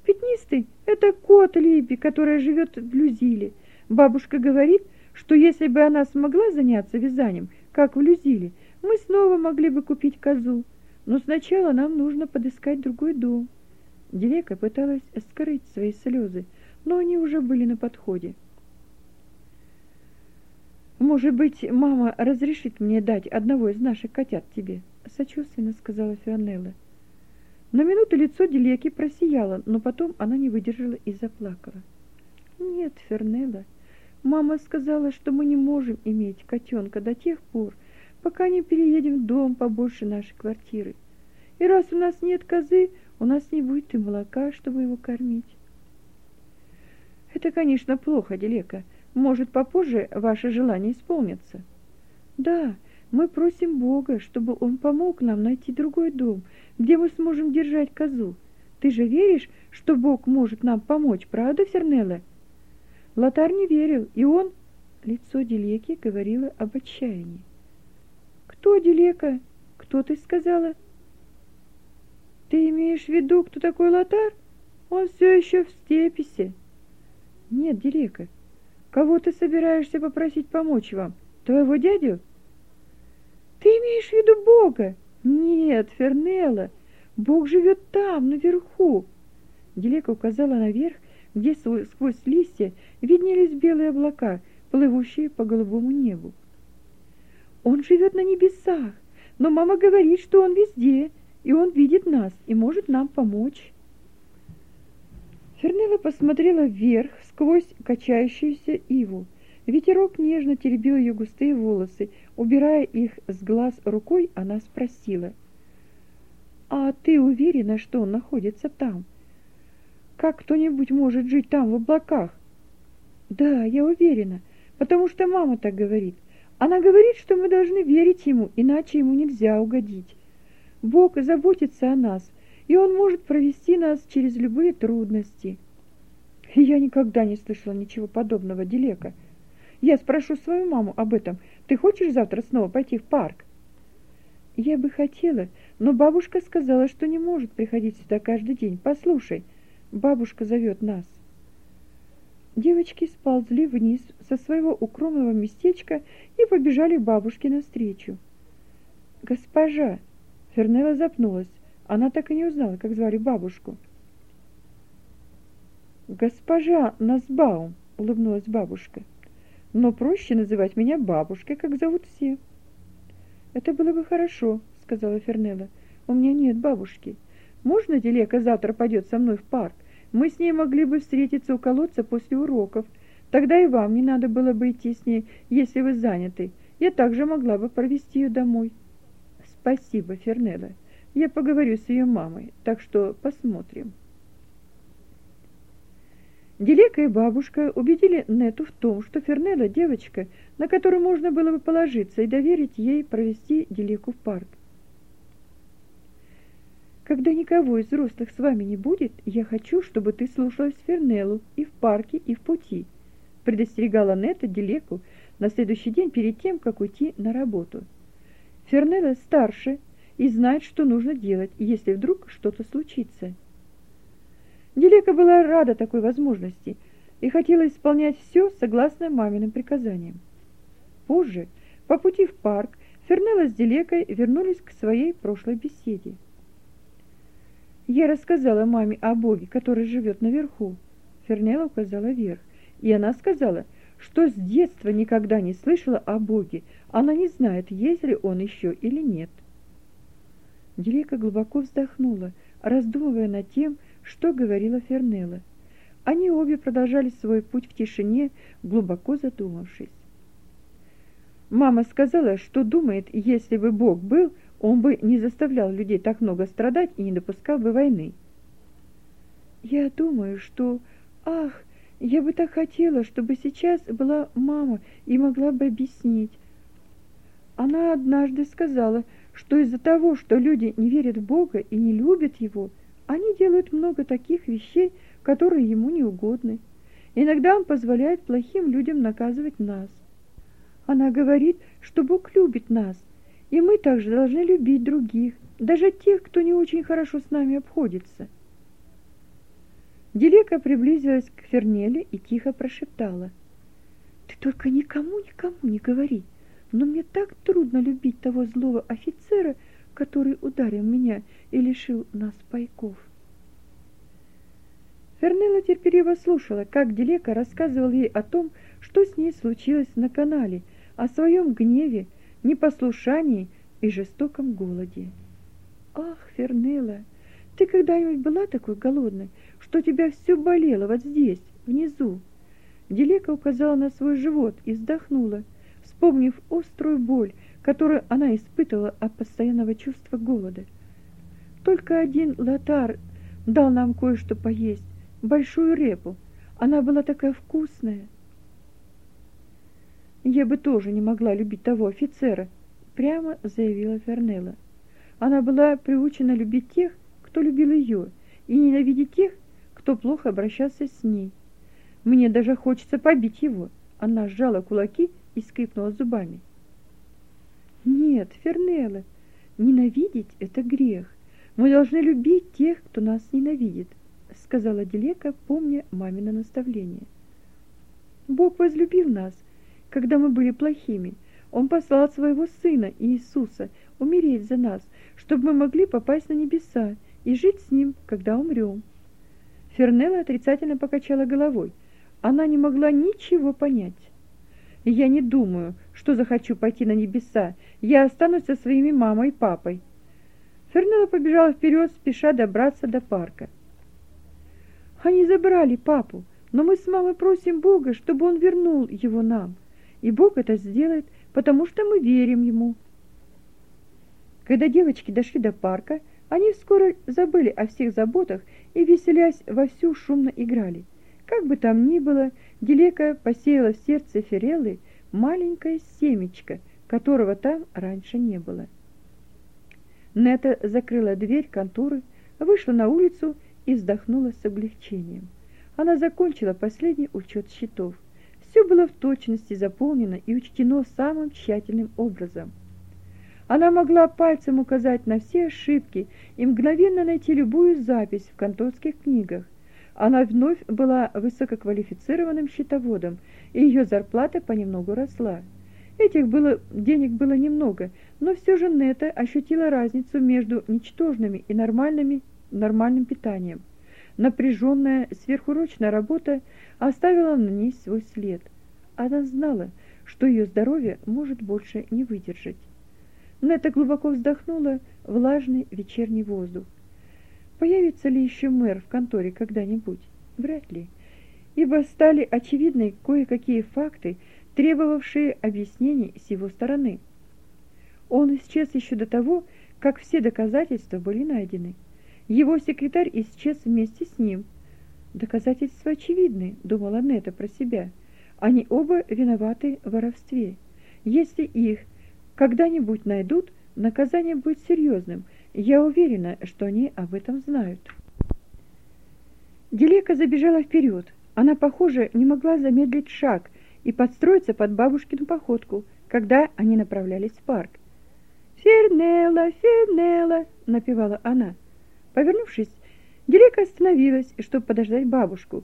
Пятнистый — это кот Либи, которая живет в Люзиле. Бабушка говорит, что если бы она смогла заняться вязанием, как в Люзиле, мы снова могли бы купить козу. Но сначала нам нужно подыскать другой дом. Дилека пыталась скрыть свои слезы, но они уже были на подходе. «Может быть, мама разрешит мне дать одного из наших котят тебе?» — сочувственно сказала Фионелла. На минуту лицо Дилеки просияло, но потом она не выдержала и заплакала. «Нет, Фернелла, мама сказала, что мы не можем иметь котенка до тех пор, пока не переедем в дом побольше нашей квартиры. И раз у нас нет козы, у нас не будет и молока, чтобы его кормить. Это, конечно, плохо, Делека. Может, попозже ваше желание исполнится. Да, мы просим Бога, чтобы Он помог нам найти другой дом, где мы сможем держать козу. Ты же веришь, что Бог может нам помочь, правда, Фернелла? Лотар не верил, и он... Лицо Делеки говорило об отчаянии. «Кто, Делека? Кто ты сказала?» Ты имеешь в виду, кто такой Лотар? Он все еще в степисе. Нет, Дирека, кого ты собираешься попросить помочь вам? Твоего дядю? Ты имеешь в виду Бога? Нет, Фернелла, Бог живет там, наверху. Дилека указала наверх, где сквозь листья виднелись белые облака, плывущие по голубому небу. Он живет на небесах, но мама говорит, что он везде — и он видит нас и может нам помочь. Фернелла посмотрела вверх сквозь качающуюся иву. Ветерок нежно теребил ее густые волосы. Убирая их с глаз рукой, она спросила. «А ты уверена, что он находится там? Как кто-нибудь может жить там, в облаках?» Да, я уверена, потому что мама так говорит. Она говорит, что мы должны верить ему, иначе ему нельзя угодить. Бог заботится о нас, и он может провести нас через любые трудности. Я никогда не слышала ничего подобного, Дилека. Я спрошу свою маму об этом. Ты хочешь завтра снова пойти в парк? Я бы хотела, но бабушка сказала, что не может приходить сюда каждый день. Послушай, бабушка зовет нас. Девочки сползли вниз со своего укромного местечка и побежали бабушке навстречу. «Госпожа!» Фернелла запнулась. Она так и не узнала, как звали бабушку. «Госпожа Насбаум!» — улыбнулась бабушка. «Но проще называть меня бабушкой, как зовут все». «Это было бы хорошо», — сказала Фернелла. «У меня нет бабушки. Можно Делека завтра пойдет со мной в парк? Мы с ней могли бы встретиться у колодца после уроков. Тогда и вам не надо было бы идти с ней, если вы заняты. Я также могла бы провести ее домой. Спасибо, Фернелла. Я поговорю с ее мамой, так что посмотрим. Делека и бабушка убедили Нету в том, что Фернелла девочка, на которую можно было бы положиться и доверить ей провести Делеку в парк. Когда никого из взрослых с вами не будет, я хочу, чтобы ты слушалась Фернеллу и в парке, и в пути, предостерегала Нета Делеку на следующий день перед тем, как уйти на работу. Фернелла старше и знает, что нужно делать, если вдруг что-то случится. Делека была рада такой возможности и хотела исполнять все согласно маминым приказаниям. Позже, по пути в парк, Фернелла с Делекой вернулись к своей прошлой беседе. Я рассказала маме о Боге, который живет наверху. Фернелла указала вверх. И она сказала, что с детства никогда не слышала о Боге. Она не знает, есть ли он еще или нет. Делика глубоко вздохнула, раздумывая над тем, что говорила Фернелла. Они обе продолжали свой путь в тишине, глубоко задумавшись. Мама сказала, что думает, если бы Бог был, он бы не заставлял людей так много страдать и не допускал бы войны. Я думаю, что... Ах, я бы так хотела, чтобы сейчас была мама и могла бы объяснить. Она однажды сказала, что из-за того, что люди не верят в Бога и не любят Его, они делают много таких вещей, которые Ему не угодны. Иногда Он позволяет плохим людям наказывать нас. Она говорит, что Бог любит нас – и мы также должны любить других, даже тех, кто не очень хорошо с нами обходится. Делека приблизилась к Фернеле и тихо прошептала. «Ты только никому-никому не говори, но мне так трудно любить того злого офицера, который ударил меня и лишил нас пайков». Фернелла терпеливо слушала, как Делека рассказывал ей о том, что с ней случилось на канале, о своем гневе, непослушании и жестоком голоде. Ах, Фернелла, ты когда-нибудь была такой голодной, что тебя все болело вот здесь, внизу? Делека указала на свой живот и вздохнула, вспомнив острую боль, которую она испытывала от постоянного чувства голода. Только один лотар дал нам кое-что поесть, большую репу. Она была такая вкусная. Я бы тоже не могла любить того офицера, прямо заявила Фернелла. Она была приучена любить тех, кто любил ее, и ненавидеть тех, кто плохо обращался с ней. Мне даже хочется побить его. Она сжала кулаки и скрипнула зубами. Нет, Фернелла, ненавидеть это грех. Мы должны любить тех, кто нас ненавидит, сказала Делека, помня мамино наставление. Бог возлюбил нас когда мы были плохими. Он послал своего Сына Иисуса умереть за нас, чтобы мы могли попасть на небеса и жить с Ним, когда умрем. Фернелла отрицательно покачала головой. Она не могла ничего понять. «Я не думаю, что захочу пойти на небеса. Я останусь со своими мамой и папой». Фернелла побежала вперед, спеша добраться до парка. «Они забрали папу, но мы с мамой просим Бога, чтобы он вернул его нам и Бог это сделает, потому что мы верим Ему. Когда девочки дошли до парка, они вскоре забыли о всех заботах и, веселясь, вовсю шумно играли. Как бы там ни было, Делека посеяла в сердце Фереллы маленькое семечко, которого там раньше не было. Нета закрыла дверь конторы, вышла на улицу и вздохнула с облегчением. Она закончила последний учет счетов. Все было в точности заполнено и учтено самым тщательным образом. Она могла пальцем указать на все ошибки и мгновенно найти любую запись в конторских книгах. Она вновь была высококвалифицированным счетоводом, и ее зарплата понемногу росла. Этих было, денег было немного, но все же Нета ощутила разницу между ничтожными и нормальными, нормальным питанием. Напряженная сверхурочная работа оставила на ней свой след. Она знала, что ее здоровье может больше не выдержать. Нета глубоко вздохнула влажный вечерний воздух. Появится ли еще мэр в конторе когда-нибудь? Вряд ли, ибо стали очевидны кое-какие факты, требовавшие объяснений с его стороны. Он исчез еще до того, как все доказательства были найдены. Его секретарь исчез вместе с ним. Доказательства очевидны, думала Нета про себя. Они оба виноваты в воровстве. Если их когда-нибудь найдут, наказание будет серьезным. Я уверена, что они об этом знают. Делека забежала вперед. Она, похоже, не могла замедлить шаг и подстроиться под бабушкину походку, когда они направлялись в парк. «Фернелла, Фернелла!» — напевала она. Повернувшись, Делека остановилась, чтобы подождать бабушку.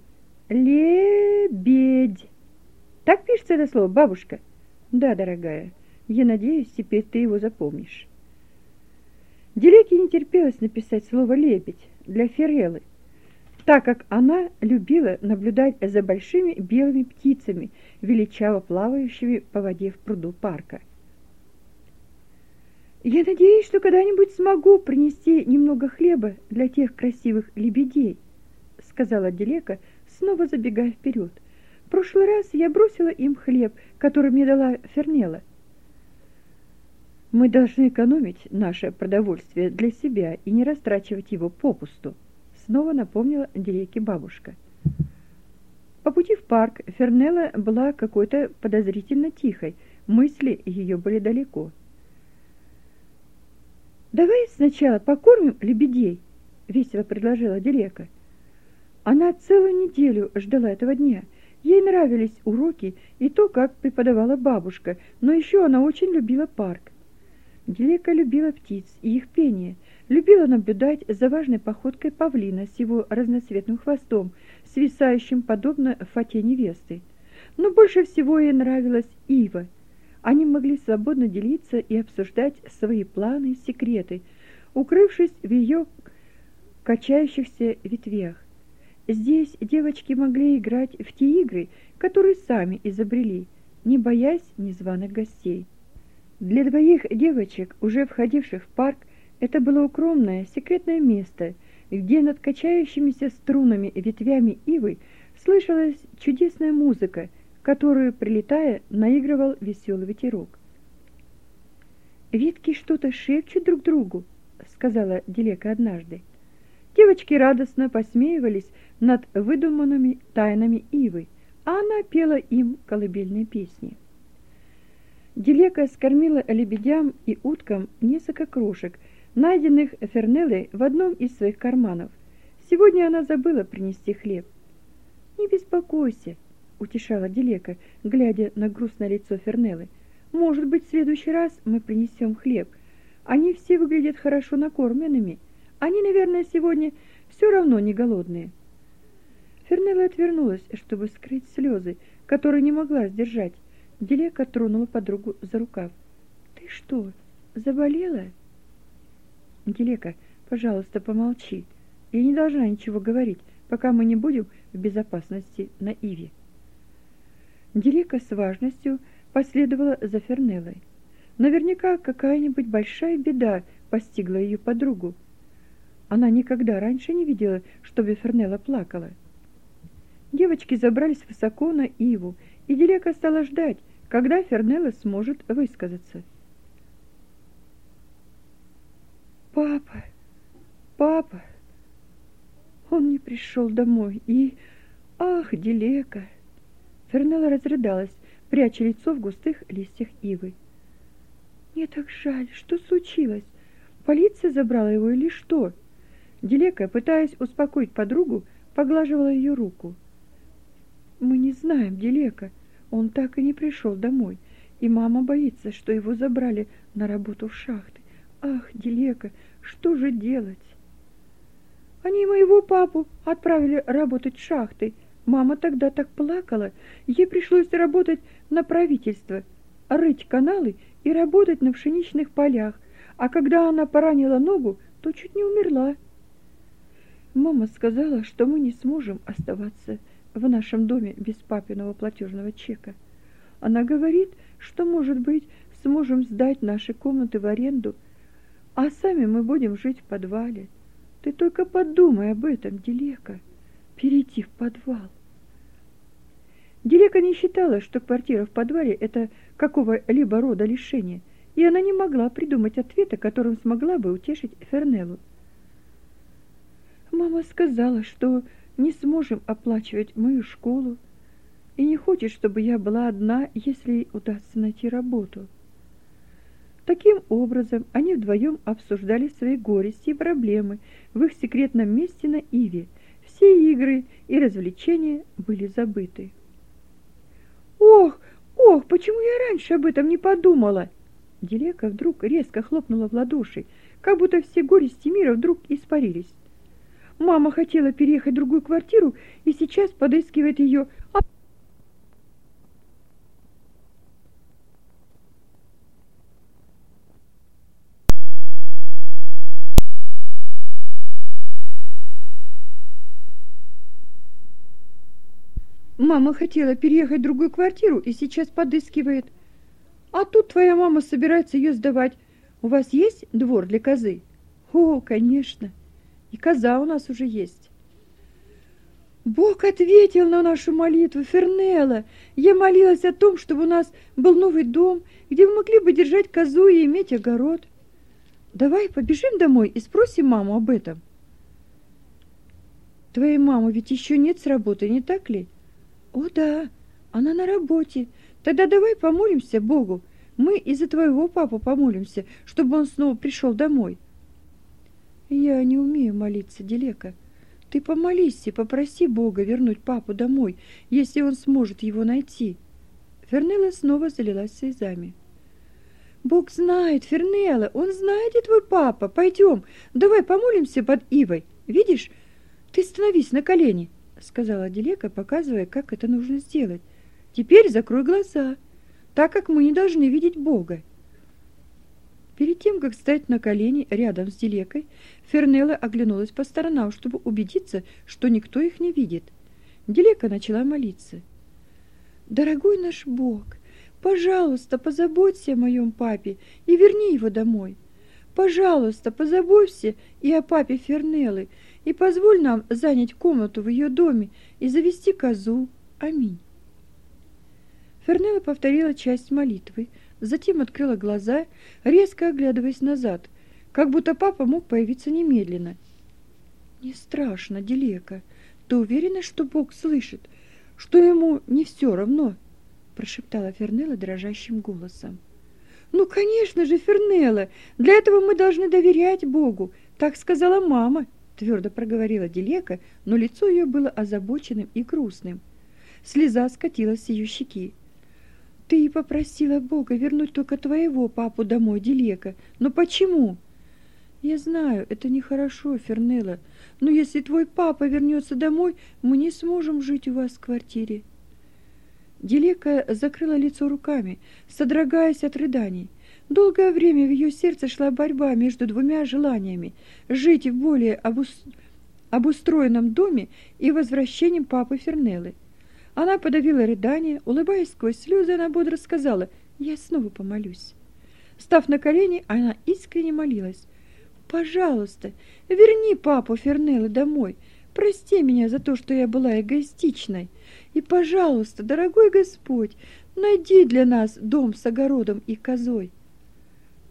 «Лебедь!» «Так пишется это слово, бабушка?» «Да, дорогая, я надеюсь, теперь ты его запомнишь». Делеке не терпелось написать слово «лебедь» для Ферелы, так как она любила наблюдать за большими белыми птицами, величаво плавающими по воде в пруду парка. «Я надеюсь, что когда-нибудь смогу принести немного хлеба для тех красивых лебедей», сказала Делека, снова забегая вперед. «В прошлый раз я бросила им хлеб, который мне дала Фернела. Мы должны экономить наше продовольствие для себя и не растрачивать его попусту, снова напомнила Дереке бабушка. По пути в парк Фернелла была какой-то подозрительно тихой, мысли ее были далеко. «Давай сначала покормим лебедей», — весело предложила Дерека. Она целую неделю ждала этого дня. Ей нравились уроки и то, как преподавала бабушка, но еще она очень любила парк. Гелека любила птиц и их пение, любила наблюдать за важной походкой павлина с его разноцветным хвостом, свисающим подобно фате невесты. Но больше всего ей нравилась ива. Они могли свободно делиться и обсуждать свои планы и секреты, укрывшись в ее качающихся ветвях. Здесь девочки могли играть в те игры, которые сами изобрели, не боясь незваных гостей. Для двоих девочек, уже входивших в парк, это было укромное, секретное место, где над качающимися струнами и ветвями ивы слышалась чудесная музыка, которую, прилетая, наигрывал веселый ветерок. «Ветки что-то шепчут друг другу», — сказала Делека однажды. Девочки радостно посмеивались над выдуманными тайнами ивы, а она пела им колыбельные песни. Делека скормила лебедям и уткам несколько крошек, найденных Фернеллой в одном из своих карманов. Сегодня она забыла принести хлеб. «Не беспокойся», — утешала Делека, глядя на грустное лицо Фернеллы. «Может быть, в следующий раз мы принесем хлеб. Они все выглядят хорошо накормленными. Они, наверное, сегодня все равно не голодные». Фернелла отвернулась, чтобы скрыть слезы, которые не могла сдержать. Делека тронула подругу за рукав. «Ты что, заболела?» «Делека, пожалуйста, помолчи. Я не должна ничего говорить, пока мы не будем в безопасности на Иве». Делека с важностью последовала за Фернеллой. Наверняка какая-нибудь большая беда постигла ее подругу. Она никогда раньше не видела, чтобы Фернелла плакала. Девочки забрались высоко на Иву, и Делека стала ждать, когда Фернелла сможет высказаться. «Папа! Папа!» Он не пришел домой, и Ах, Дилека! Фернелла разрыдалась, пряча лицо в густых листьях ивы. Мне так жаль, что случилось? Полиция забрала его или что? Дилека, пытаясь успокоить подругу, поглаживала ее руку. Мы не знаем, Дилека. Он так и не пришел домой, и мама боится, что его забрали на работу в шахты. Ах, Дилека, что же делать? Они моего папу отправили работать в шахты. Мама тогда так плакала. Ей пришлось работать на правительство, рыть каналы и работать на пшеничных полях. А когда она поранила ногу, то чуть не умерла. Мама сказала, что мы не сможем оставаться в нашем доме без папиного платежного чека. Она говорит, что, может быть, сможем сдать наши комнаты в аренду, а сами мы будем жить в подвале. Ты только подумай об этом, Делека, перейти в подвал. Делека не считала, что квартира в подвале – это какого-либо рода лишение, и она не могла придумать ответа, которым смогла бы утешить Фернеллу. Мама сказала, что не сможем оплачивать мою школу и не хочет, чтобы я была одна, если удастся найти работу. Таким образом, они вдвоем обсуждали свои горести и проблемы в их секретном месте на Иве. Все игры и развлечения были забыты. «Ох, ох, почему я раньше об этом не подумала?» Делека вдруг резко хлопнула в ладоши, как будто все горести мира вдруг испарились. Мама хотела переехать в другую квартиру и сейчас подыскивает ее. А Мама хотела переехать в другую квартиру и сейчас подыскивает. А тут твоя мама собирается ее сдавать. У вас есть двор для козы? О, конечно. И коза у нас уже есть. Бог ответил на нашу молитву, Фернелла. Я молилась о том, чтобы у нас был новый дом, где мы могли бы держать козу и иметь огород. Давай побежим домой и спросим маму об этом. Твоей мамы ведь еще нет с работы, не так ли? О, да, она на работе. Тогда давай помолимся Богу. Мы из-за твоего папы помолимся, чтобы он снова пришел домой. Я не умею молиться, Делека. Ты помолись и попроси Бога вернуть папу домой, если он сможет его найти. Фернелла снова залилась слезами. Бог знает, Фернелла, он знает, где твой папа. Пойдем, давай помолимся под ивой. Видишь, ты становись на колени сказала Делека, показывая, как это нужно сделать. Теперь закрой глаза, так как мы не должны видеть Бога. Перед тем, как встать на колени рядом с Делекой, Фернелла оглянулась по сторонам, чтобы убедиться, что никто их не видит. Делека начала молиться. «Дорогой наш Бог, пожалуйста, позаботься о моем папе и верни его домой. Пожалуйста, позаботься и о папе Фернеллы, и позволь нам занять комнату в ее доме и завести козу. Аминь. Фернелла повторила часть молитвы, затем открыла глаза, резко оглядываясь назад, как будто папа мог появиться немедленно. «Не страшно, Делека. Ты уверена, что Бог слышит, что ему не все равно?» прошептала Фернелла дрожащим голосом. «Ну, конечно же, Фернелла, для этого мы должны доверять Богу, так сказала мама», твердо проговорила Делека, но лицо ее было озабоченным и грустным. Слеза скатилась с ее щеки. Ты попросила Бога вернуть только твоего папу домой, Делека. Но почему? Я знаю, это нехорошо, Фернелла, но если твой папа вернется домой, мы не сможем жить у вас в квартире. Делека закрыла лицо руками, содрогаясь от рыданий. Долгое время в ее сердце шла борьба между двумя желаниями – жить в более обус... обустроенном доме и возвращением папы Фернеллы. Она подавила рыдание, улыбаясь сквозь слезы, она бодро сказала «Я снова помолюсь». Став на колени, она искренне молилась. «Пожалуйста, верни папу Фернеллы домой. Прости меня за то, что я была эгоистичной. И, пожалуйста, дорогой Господь, найди для нас дом с огородом и козой».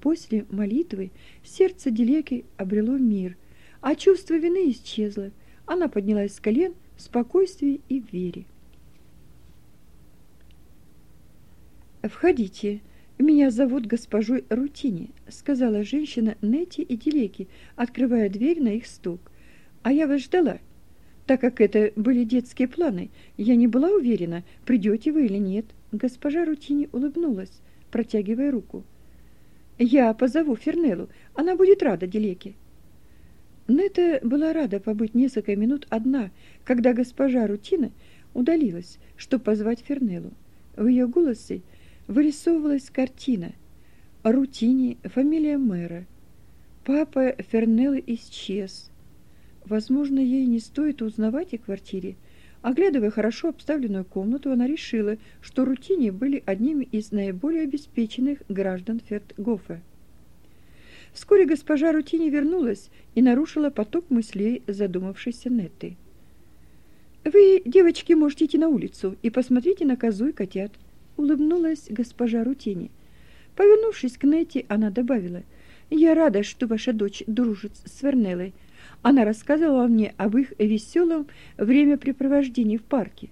После молитвы сердце Делеки обрело мир, а чувство вины исчезло. Она поднялась с колен, в спокойствии и в вере. «Входите, меня зовут госпожой Рутини», — сказала женщина Нети и Дилеки, открывая дверь на их стук. «А я вас ждала. Так как это были детские планы, я не была уверена, придете вы или нет». Госпожа Рутини улыбнулась, протягивая руку. «Я позову Фернелу, она будет рада Дилеке». Нета была рада побыть несколько минут одна, когда госпожа Рутина удалилась, чтобы позвать Фернелу. В ее голосе вырисовывалась картина. Рутини, фамилия мэра. Папа Фернеллы исчез. Возможно, ей не стоит узнавать о квартире. Оглядывая хорошо обставленную комнату, она решила, что Рутини были одними из наиболее обеспеченных граждан Фертгофа. Вскоре госпожа Рутини вернулась и нарушила поток мыслей задумавшейся Нетты. «Вы, девочки, можете идти на улицу и посмотрите на козу и котят», — улыбнулась госпожа Рутини. Повернувшись к Нетте, она добавила, «Я рада, что ваша дочь дружит с Вернеллой. Она рассказывала мне об их веселом времяпрепровождении в парке».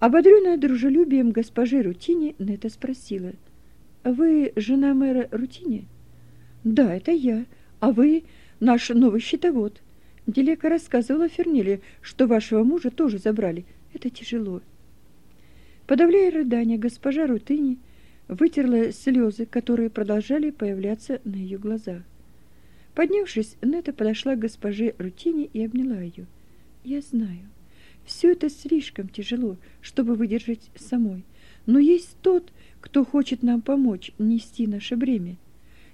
Ободренная дружелюбием госпожи Рутини, Нета спросила, «Вы жена мэра Рутини?» Да, это я. А вы наш новый счетовод. Делека рассказывала Фернеле, что вашего мужа тоже забрали. Это тяжело. Подавляя рыдания, госпожа Рутыни вытерла слезы, которые продолжали появляться на ее глазах. Поднявшись, Нета подошла к госпоже Рутине и обняла ее. «Я знаю, все это слишком тяжело, чтобы выдержать самой. Но есть тот, кто хочет нам помочь нести наше бремя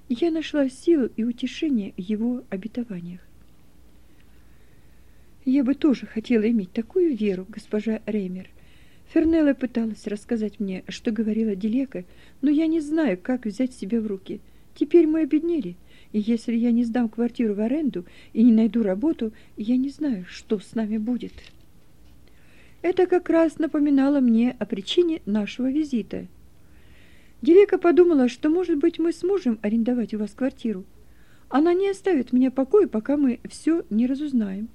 я нашла силу и утешение в его обетованиях. Я бы тоже хотела иметь такую веру, госпожа Реймер. Фернелла пыталась рассказать мне, что говорила Дилека, но я не знаю, как взять себя в руки. Теперь мы обеднели, и если я не сдам квартиру в аренду и не найду работу, я не знаю, что с нами будет. Это как раз напоминало мне о причине нашего визита – Дилека подумала, что, может быть, мы сможем арендовать у вас квартиру. Она не оставит меня покоя, пока мы все не разузнаем.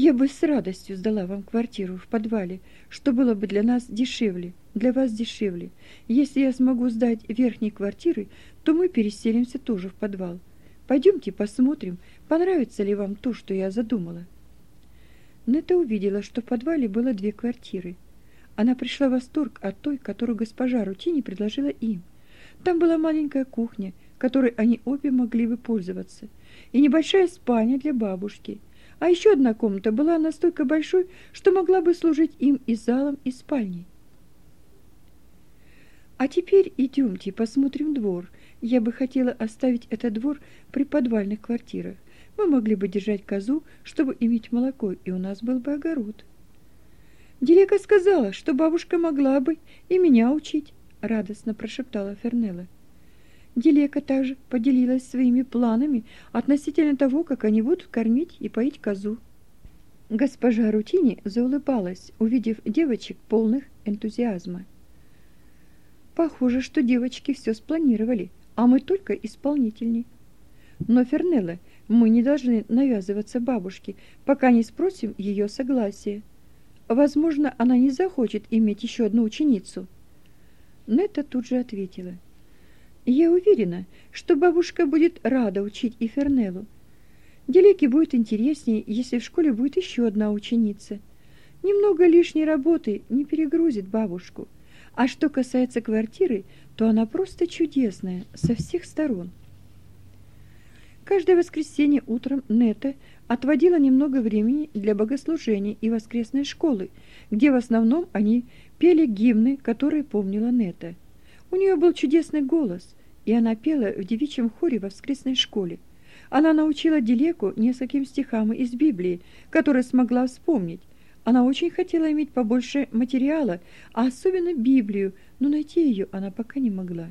Я бы с радостью сдала вам квартиру в подвале, что было бы для нас дешевле, для вас дешевле. Если я смогу сдать верхние квартиры, то мы переселимся тоже в подвал. Пойдемте посмотрим, понравится ли вам то, что я задумала. Нета увидела, что в подвале было две квартиры – она пришла в восторг от той, которую госпожа Рутини предложила им. Там была маленькая кухня, которой они обе могли бы пользоваться, и небольшая спальня для бабушки. А еще одна комната была настолько большой, что могла бы служить им и залом, и спальней. А теперь идемте посмотрим двор. Я бы хотела оставить этот двор при подвальных квартирах. Мы могли бы держать козу, чтобы иметь молоко, и у нас был бы огород. Дилека сказала, что бабушка могла бы и меня учить, радостно прошептала Фернелла. Дилека также поделилась своими планами относительно того, как они будут кормить и поить козу. Госпожа Рутини заулыбалась, увидев девочек полных энтузиазма. Похоже, что девочки все спланировали, а мы только исполнительни. Но, Фернелла, мы не должны навязываться бабушке, пока не спросим ее согласия. Возможно, она не захочет иметь еще одну ученицу. Нетта тут же ответила. Я уверена, что бабушка будет рада учить и Фернелу. Делеке будет интереснее, если в школе будет еще одна ученица. Немного лишней работы не перегрузит бабушку. А что касается квартиры, то она просто чудесная со всех сторон. Каждое воскресенье утром Нета отводила немного времени для богослужений и воскресной школы, где в основном они пели гимны, которые помнила Нета. У нее был чудесный голос, и она пела в девичьем хоре в воскресной школе. Она научила Дилеку нескольким стихам из Библии, которые смогла вспомнить. Она очень хотела иметь побольше материала, а особенно Библию, но найти ее она пока не могла.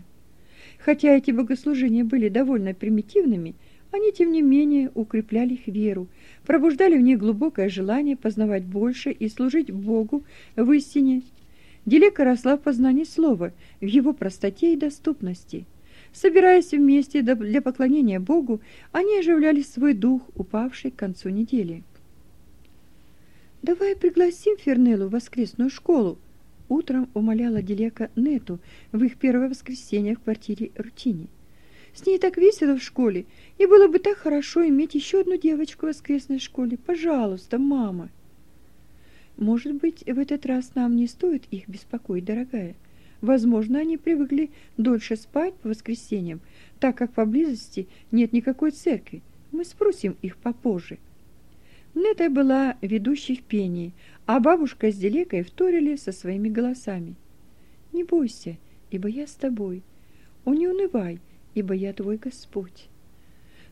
Хотя эти богослужения были довольно примитивными, они, тем не менее, укрепляли их веру, пробуждали в них глубокое желание познавать больше и служить Богу в истине. Делека росла в познании слова, в его простоте и доступности. Собираясь вместе для поклонения Богу, они оживляли свой дух, упавший к концу недели. Давай пригласим Фернелу в воскресную школу. Утром умоляла Делека Нету в их первое воскресенье в квартире Рутини. С ней так весело в школе, и было бы так хорошо иметь еще одну девочку в воскресной школе. Пожалуйста, мама. Может быть, в этот раз нам не стоит их беспокоить, дорогая. Возможно, они привыкли дольше спать по воскресеньям, так как поблизости нет никакой церкви. Мы спросим их попозже. Нета была ведущей в пении, а бабушка с Делекой вторили со своими голосами. «Не бойся, ибо я с тобой. О, не унывай, ибо я твой Господь».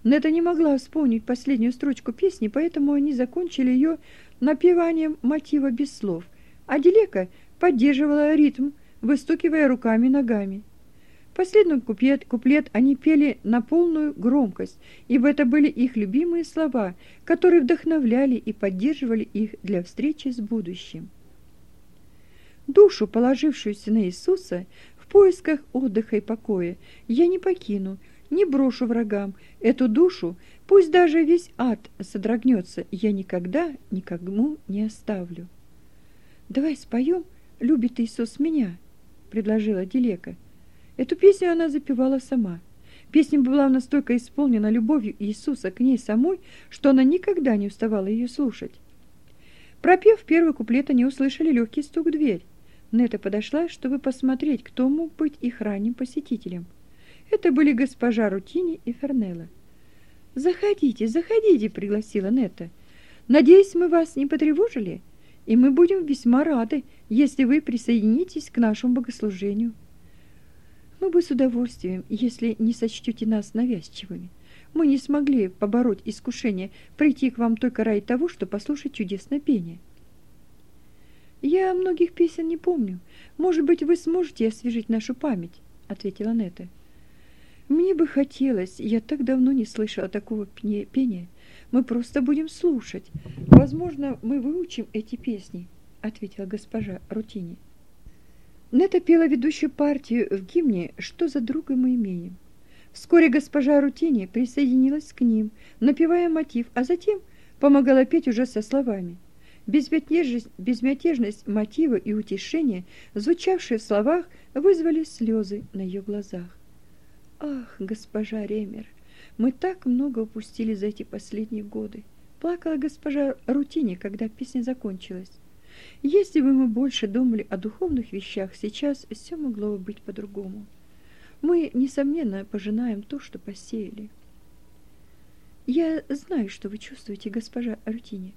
Нета не могла вспомнить последнюю строчку песни, поэтому они закончили ее напеванием мотива без слов, а Делека поддерживала ритм, выстукивая руками и ногами. Последний куплет, куплет они пели на полную громкость, ибо это были их любимые слова, которые вдохновляли и поддерживали их для встречи с будущим. Душу, положившуюся на Иисуса, в поисках отдыха и покоя, я не покину, не брошу врагам. Эту душу, пусть даже весь ад содрогнется, я никогда никому не оставлю. «Давай споем «Любит Иисус меня», — предложила Дилека. Эту песню она запевала сама. Песня была настолько исполнена любовью Иисуса к ней самой, что она никогда не уставала ее слушать. Пропев первый куплет, они услышали легкий стук в дверь. Нета подошла, чтобы посмотреть, кто мог быть их ранним посетителем. Это были госпожа Рутини и Фернелла. «Заходите, заходите», — пригласила Нета. «Надеюсь, мы вас не потревожили, и мы будем весьма рады, если вы присоединитесь к нашему богослужению». Мы бы с удовольствием, если не сочтете нас навязчивыми. Мы не смогли побороть искушение прийти к вам только ради того, чтобы послушать чудесное пение. Я многих песен не помню. Может быть, вы сможете освежить нашу память, ответила Нета. Мне бы хотелось, я так давно не слышала такого пения. Мы просто будем слушать. Возможно, мы выучим эти песни, ответила госпожа Рутини. Нета пела ведущую партию в гимне «Что за друга мы имеем?». Вскоре госпожа Рутини присоединилась к ним, напевая мотив, а затем помогала петь уже со словами. Безмятежность, безмятежность мотива и утешение, звучавшие в словах, вызвали слезы на ее глазах. «Ах, госпожа Ремер, мы так много упустили за эти последние годы!» Плакала госпожа Рутини, когда песня закончилась. Если бы мы больше думали о духовных вещах, сейчас все могло бы быть по-другому. Мы, несомненно, пожинаем то, что посеяли. Я знаю, что вы чувствуете, госпожа Рутини.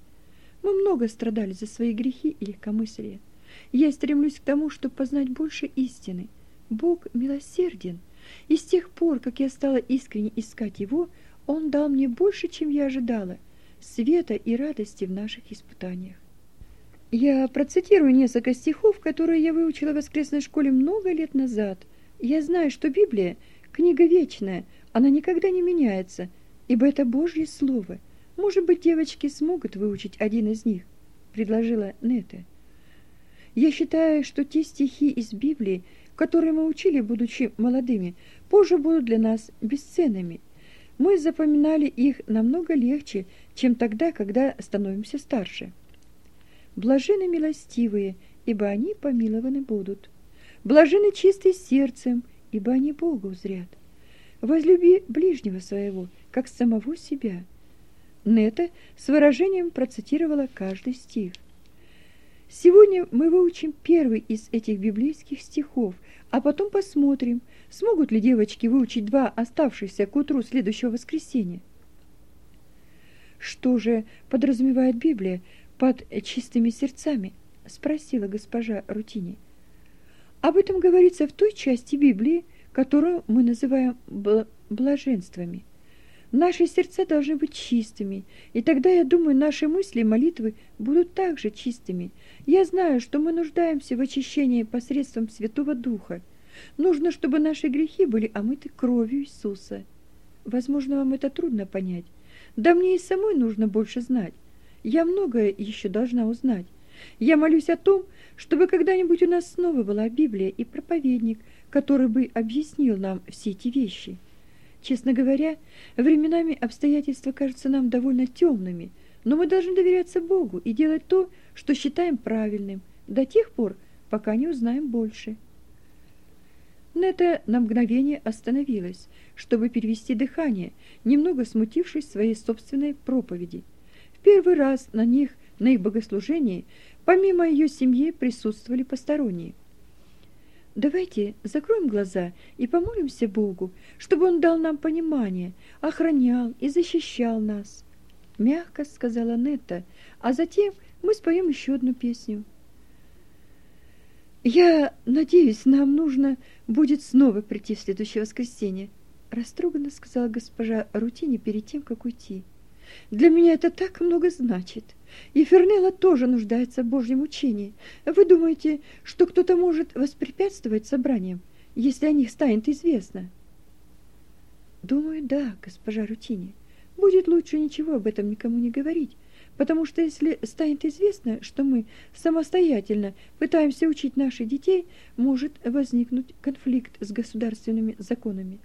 Мы много страдали за свои грехи и легкомыслие. Я стремлюсь к тому, чтобы познать больше истины. Бог милосерден, и с тех пор, как я стала искренне искать Его, Он дал мне больше, чем я ожидала, света и радости в наших испытаниях. Я процитирую несколько стихов, которые я выучила в воскресной школе много лет назад. Я знаю, что Библия – книга вечная, она никогда не меняется, ибо это Божье Слово. Может быть, девочки смогут выучить один из них, предложила Нета. Я считаю, что те стихи из Библии, которые мы учили, будучи молодыми, позже будут для нас бесценными. Мы запоминали их намного легче, чем тогда, когда становимся старше. Блажены милостивые, ибо они помилованы будут. Блажены чистые сердцем, ибо они Бога узрят. Возлюби ближнего своего, как самого себя. Нета с выражением процитировала каждый стих. Сегодня мы выучим первый из этих библейских стихов, а потом посмотрим, смогут ли девочки выучить два оставшихся к утру следующего воскресенья. Что же подразумевает Библия под чистыми сердцами? спросила госпожа Рутини. Об этом говорится в той части Библии, которую мы называем блаженствами. Наши сердца должны быть чистыми, и тогда, я думаю, наши мысли и молитвы будут также чистыми. Я знаю, что мы нуждаемся в очищении посредством Святого Духа. Нужно, чтобы наши грехи были омыты кровью Иисуса. Возможно, вам это трудно понять. Да мне и самой нужно больше знать. Я многое еще должна узнать. Я молюсь о том, чтобы когда-нибудь у нас снова была Библия и проповедник, который бы объяснил нам все эти вещи. Честно говоря, временами обстоятельства кажутся нам довольно темными, Но мы должны доверяться Богу и делать то, что считаем правильным, до тех пор, пока не узнаем больше. Нета на мгновение остановилась, чтобы перевести дыхание, немного смутившись своей собственной проповеди. Первый раз на них, на их богослужении, помимо ее семьи присутствовали посторонние. Давайте закроем глаза и помолимся Богу, чтобы Он дал нам понимание, охранял и защищал нас. Мягко сказала Нетта, а затем мы споем еще одну песню. Я надеюсь, нам нужно будет снова прийти в следующее воскресенье, растроганно сказала госпожа Рутини перед тем, как уйти. Для меня это так много значит. И Фернелла тоже нуждается в Божьем учении. Вы думаете, что кто-то может воспрепятствовать собраниям, если о них станет известно? Думаю, да, госпожа Рутини. Будет лучше ничего об этом никому не говорить, потому что если станет известно, что мы самостоятельно пытаемся учить наших детей, может возникнуть конфликт с государственными законами.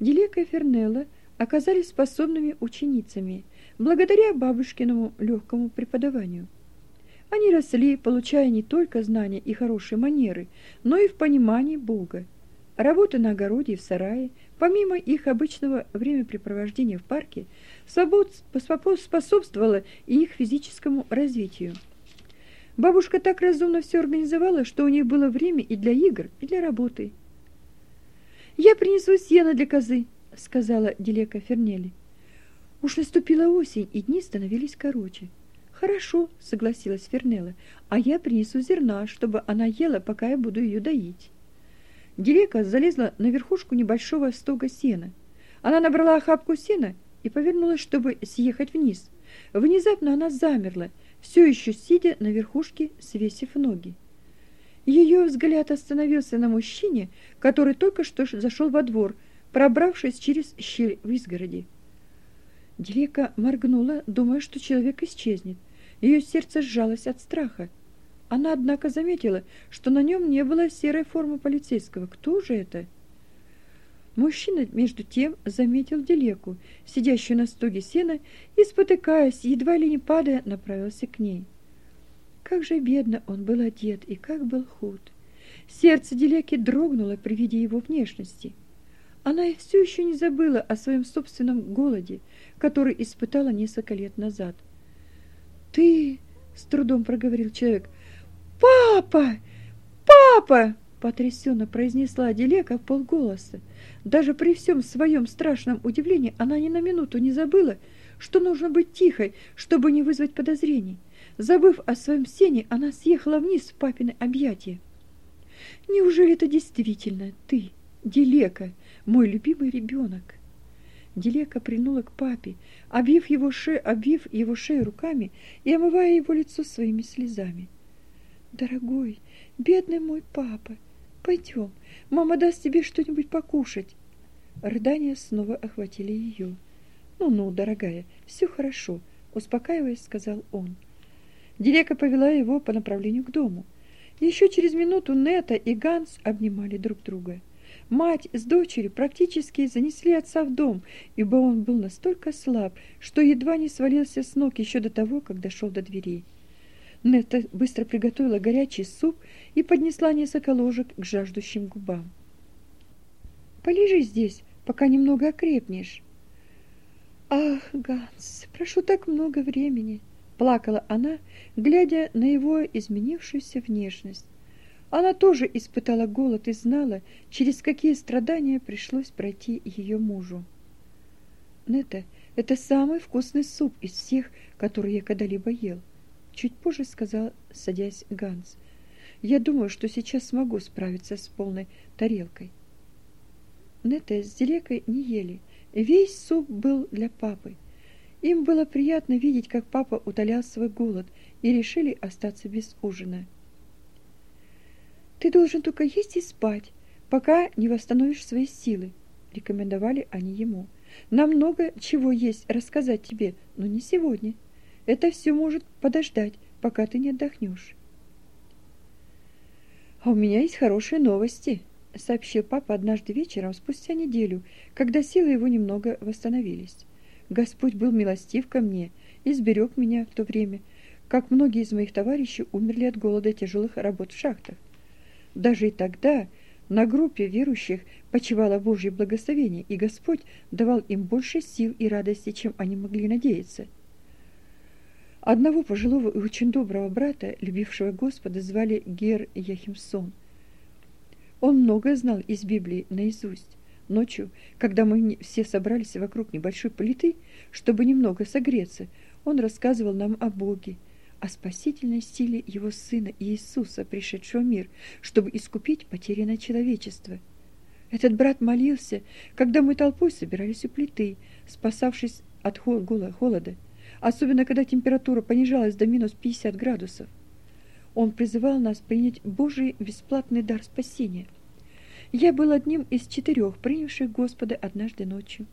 Дилека и Фернелла оказались способными ученицами благодаря бабушкиному легкому преподаванию. Они росли, получая не только знания и хорошие манеры, но и в понимании Бога. Работа на огороде и в сарае, помимо их обычного времяпрепровождения в парке, способствовала и их физическому развитию. Бабушка так разумно все организовала, что у них было время и для игр, и для работы. «Я принесу сено для козы», — сказала Дилека Фернели. Уж наступила осень, и дни становились короче. «Хорошо», — согласилась Фернела, — «а я принесу зерна, чтобы она ела, пока я буду ее доить». Дилека залезла на верхушку небольшого стога сена. Она набрала охапку сена и повернулась, чтобы съехать вниз. Внезапно она замерла, все еще сидя на верхушке, свесив ноги. Ее взгляд остановился на мужчине, который только что зашел во двор, пробравшись через щель в изгороди. Дилека моргнула, думая, что человек исчезнет. Ее сердце сжалось от страха. Она, однако, заметила, что на нем не было серой формы полицейского. Кто же это? Мужчина, между тем, заметил Делеку, сидящую на стоге сена, и, спотыкаясь, едва ли не падая, направился к ней. Как же бедно он был одет и как был худ. Сердце Делеки дрогнуло при виде его внешности. Она все еще не забыла о своем собственном голоде, который испытала несколько лет назад. «Ты...» — с трудом проговорил человек. «Папа! Папа!» — потрясенно произнесла Аделека в полголоса. Даже при всем своем страшном удивлении она ни на минуту не забыла, что нужно быть тихой, чтобы не вызвать подозрений. Забыв о своем сене, она съехала вниз в папины объятия. «Неужели это действительно ты, Делека, мой любимый ребенок?» Делека прильнула к папе, обвив его, ше... обвив его шею руками и омывая его лицо своими слезами. Дорогой, бедный мой папа, пойдем, мама даст тебе что-нибудь покушать. Рыдания снова охватили ее. Ну-ну, дорогая, все хорошо, успокаиваясь, сказал он. Дирека повела его по направлению к дому. Еще через минуту Нета и Ганс обнимали друг друга. Мать с дочерью практически занесли отца в дом, ибо он был настолько слаб, что едва не свалился с ног еще до того, как дошел до дверей. Нетта быстро приготовила горячий суп и поднесла несколько ложек к жаждущим губам. «Полежи здесь, пока немного окрепнешь». «Ах, Ганс, прошу так много времени!» — плакала она, глядя на его изменившуюся внешность. Она тоже испытала голод и знала, через какие страдания пришлось пройти ее мужу. «Нетта, это самый вкусный суп из всех, которые я когда-либо ел. Чуть позже сказал, садясь Ганс. Я думаю, что сейчас смогу справиться с полной тарелкой. Нета с Делекой не ели. Весь суп был для папы. Им было приятно видеть, как папа утолял свой голод, и решили остаться без ужина. «Ты должен только есть и спать, пока не восстановишь свои силы», — рекомендовали они ему. «Нам много чего есть рассказать тебе, но не сегодня». Это все может подождать, пока ты не отдохнешь. А у меня есть хорошие новости, сообщил папа однажды вечером спустя неделю, когда силы его немного восстановились. Господь был милостив ко мне и сберег меня в то время, как многие из моих товарищей умерли от голода и тяжелых работ в шахтах. Даже и тогда на группе верующих почивало Божье благословение, и Господь давал им больше сил и радости, чем они могли надеяться. Одного пожилого и очень доброго брата, любившего Господа, звали Гер Яхимсон. Он многое знал из Библии наизусть. Ночью, когда мы все собрались вокруг небольшой плиты, чтобы немного согреться, он рассказывал нам о Боге, о спасительной силе его Сына Иисуса, пришедшего в мир, чтобы искупить потерянное человечество. Этот брат молился, когда мы толпой собирались у плиты, спасавшись от холода, особенно когда температура понижалась до минус 50 градусов. Он призывал нас принять Божий бесплатный дар спасения. Я был одним из четырех, принявших Господа однажды ночью.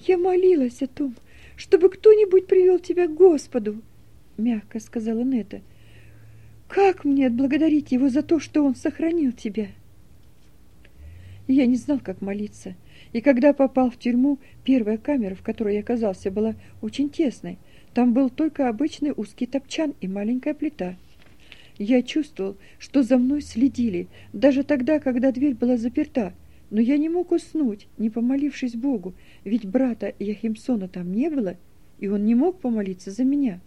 Я молилась о том, чтобы кто-нибудь привел тебя к Господу, мягко сказала Нета. Как мне отблагодарить его за то, что он сохранил тебя? Я не знал, как молиться. И когда попал в тюрьму, первая камера, в которой я оказался, была очень тесной. Там был только обычный узкий топчан и маленькая плита. Я чувствовал, что за мной следили, даже тогда, когда дверь была заперта. Но я не мог уснуть, не помолившись Богу, ведь брата Яхимсона там не было, и он не мог помолиться за меня.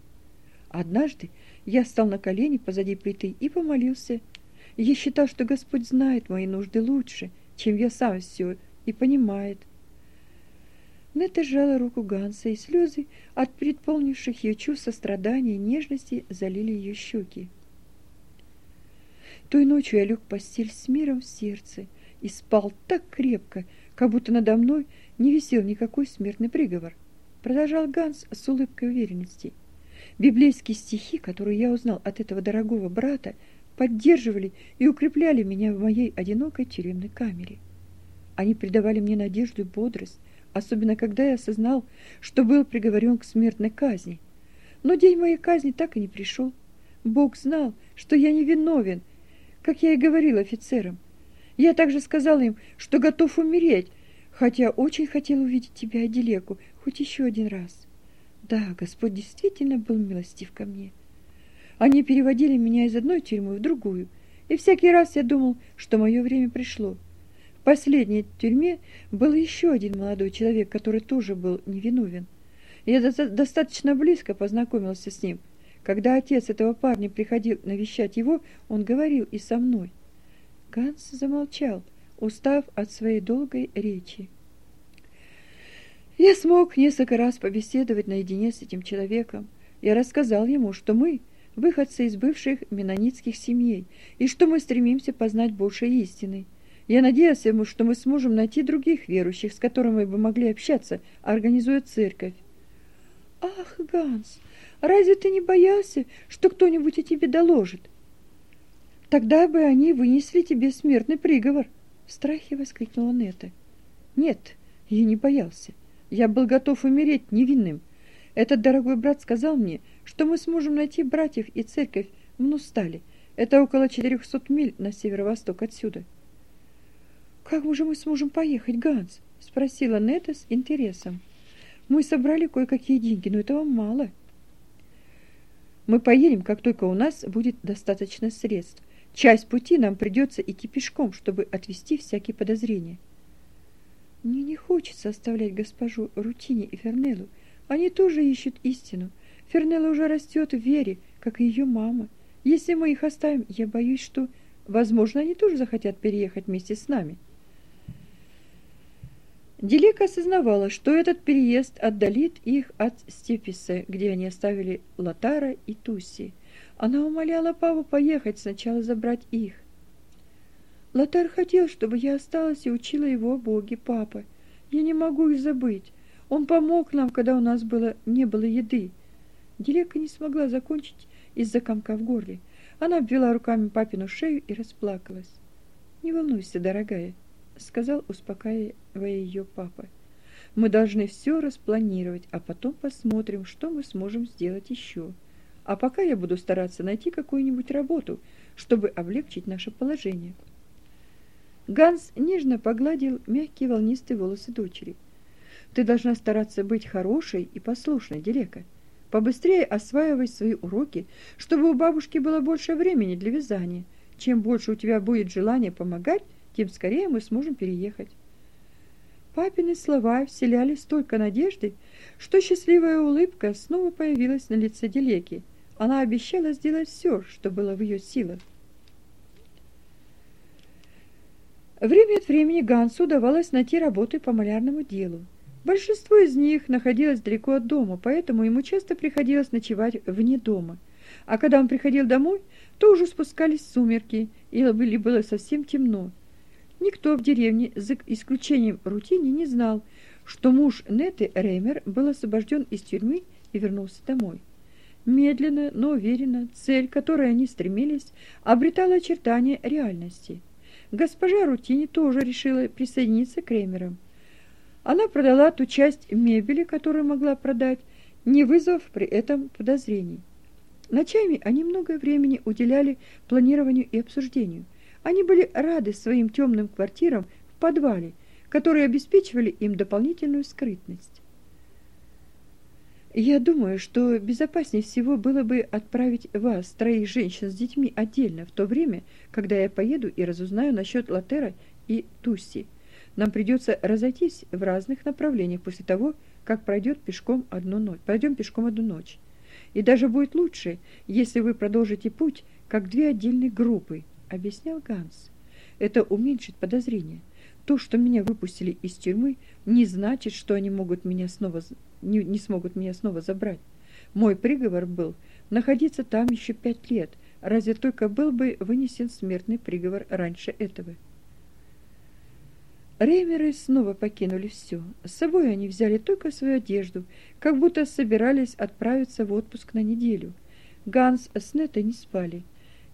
Однажды я стал на колени позади плиты и помолился. Я считал, что Господь знает мои нужды лучше, чем я сам все, и понимает. Нета сжала руку Ганса, и слезы от предполнивших ее чувств сострадания и нежности залили ее щеки. Той ночью я лег в постель с миром в сердце и спал так крепко, как будто надо мной не висел никакой смертный приговор. Продолжал Ганс с улыбкой уверенности. — Библейские стихи, которые я узнал от этого дорогого брата, поддерживали и укрепляли меня в моей одинокой тюремной камере. Они придавали мне надежду и бодрость, особенно когда я осознал, что был приговорен к смертной казни. Но день моей казни так и не пришел. Бог знал, что я не виновен, как я и говорил офицерам. Я также сказал им, что готов умереть, хотя очень хотел увидеть тебя, Аделеку, хоть еще один раз. Да, Господь действительно был милостив ко мне. Они переводили меня из одной тюрьмы в другую, и всякий раз я думал, что мое время пришло. В последней тюрьме был еще один молодой человек, который тоже был невиновен. Я достаточно близко познакомился с ним. Когда отец этого парня приходил навещать его, он говорил и со мной. Ганс замолчал, устав от своей долгой речи. Я смог несколько раз побеседовать наедине с этим человеком. Я рассказал ему, что мы выходцы из бывших менонитских семей, и что мы стремимся познать больше истины. Я надеялся ему, что мы сможем найти других верующих, с которыми бы могли общаться, организуя церковь. Ах, Ганс, разве ты не боялся, что кто-нибудь о тебе доложит? Тогда бы они вынесли тебе смертный приговор, в страхе воскликнула Нета. Нет, я не боялся. Я был готов умереть невинным. Этот дорогой брат сказал мне, что мы сможем найти братьев и церковь в Нустале. Это около 400 миль на северо-восток отсюда. Как же мы сможем поехать, Ганс? спросила Нета с интересом. Мы собрали кое-какие деньги, но этого мало. Мы поедем, как только у нас будет достаточно средств. Часть пути нам придется идти пешком, чтобы отвести всякие подозрения. Мне не хочется оставлять госпожу Рутини и Фернеллу. Они тоже ищут истину. Фернелла уже растет в вере, как и ее мама. Если мы их оставим, я боюсь, что, возможно, они тоже захотят переехать вместе с нами. Делека осознавала, что этот переезд отдалит их от Степиса, где они оставили Латара и Туси. Она умоляла папу поехать сначала забрать их. Лотар хотел, чтобы я осталась и учила его о Боге, папа. Я не могу их забыть. Он помог нам, когда у нас было не было еды. Дилека не смогла закончить из-за комка в горле. Она обвела руками папину шею и расплакалась. Не волнуйся, дорогая, сказал, успокаивая ее папа. Мы должны все распланировать, а потом посмотрим, что мы сможем сделать еще. А пока я буду стараться найти какую-нибудь работу, чтобы облегчить наше положение. Ганс нежно погладил мягкие волнистые волосы дочери. Ты должна стараться быть хорошей и послушной, Делека. Побыстрее осваивай свои уроки, чтобы у бабушки было больше времени для вязания. Чем больше у тебя будет желания помогать, тем скорее мы сможем переехать. Папины слова вселяли столько надежды, что счастливая улыбка снова появилась на лице Делеки. Она обещала сделать все, что было в ее силах. Время от времени Гансу удавалось найти работы по малярному делу. Большинство из них находилось далеко от дома, поэтому ему часто приходилось ночевать вне дома. А когда он приходил домой, то уже спускались сумерки, или было совсем темно. Никто в деревне, за исключением Рутини, не знал, что муж Неты Реймер был освобожден из тюрьмы и вернулся домой. Медленно, но уверенно, цель, к которой они стремились, обретала очертания реальности. Госпожа Рутини тоже решила присоединиться к Реймерам. Она продала ту часть мебели, которую могла продать, не вызвав при этом подозрений. Ночами они много времени уделяли планированию и обсуждению. Они были рады своим темным квартирам в подвале, которые обеспечивали им дополнительную скрытность. Я думаю, что безопаснее всего было бы отправить вас, троих женщин с детьми, отдельно в то время, когда я поеду и разузнаю насчет Латера и Тусси. Нам придется разойтись в разных направлениях после того, как пройдет пешком одну ночь. Пройдем пешком одну ночь. И даже будет лучше, если вы продолжите путь, как две отдельные группы, объяснял Ганс. Это уменьшит подозрения. То, что меня выпустили из тюрьмы, не значит, что они могут меня снова не, не смогут меня снова забрать. Мой приговор был находиться там еще пять лет. Разве только был бы вынесен смертный приговор раньше этого? Реймеры снова покинули все. С собой они взяли только свою одежду, как будто собирались отправиться в отпуск на неделю. Ганс с Нетой не спали.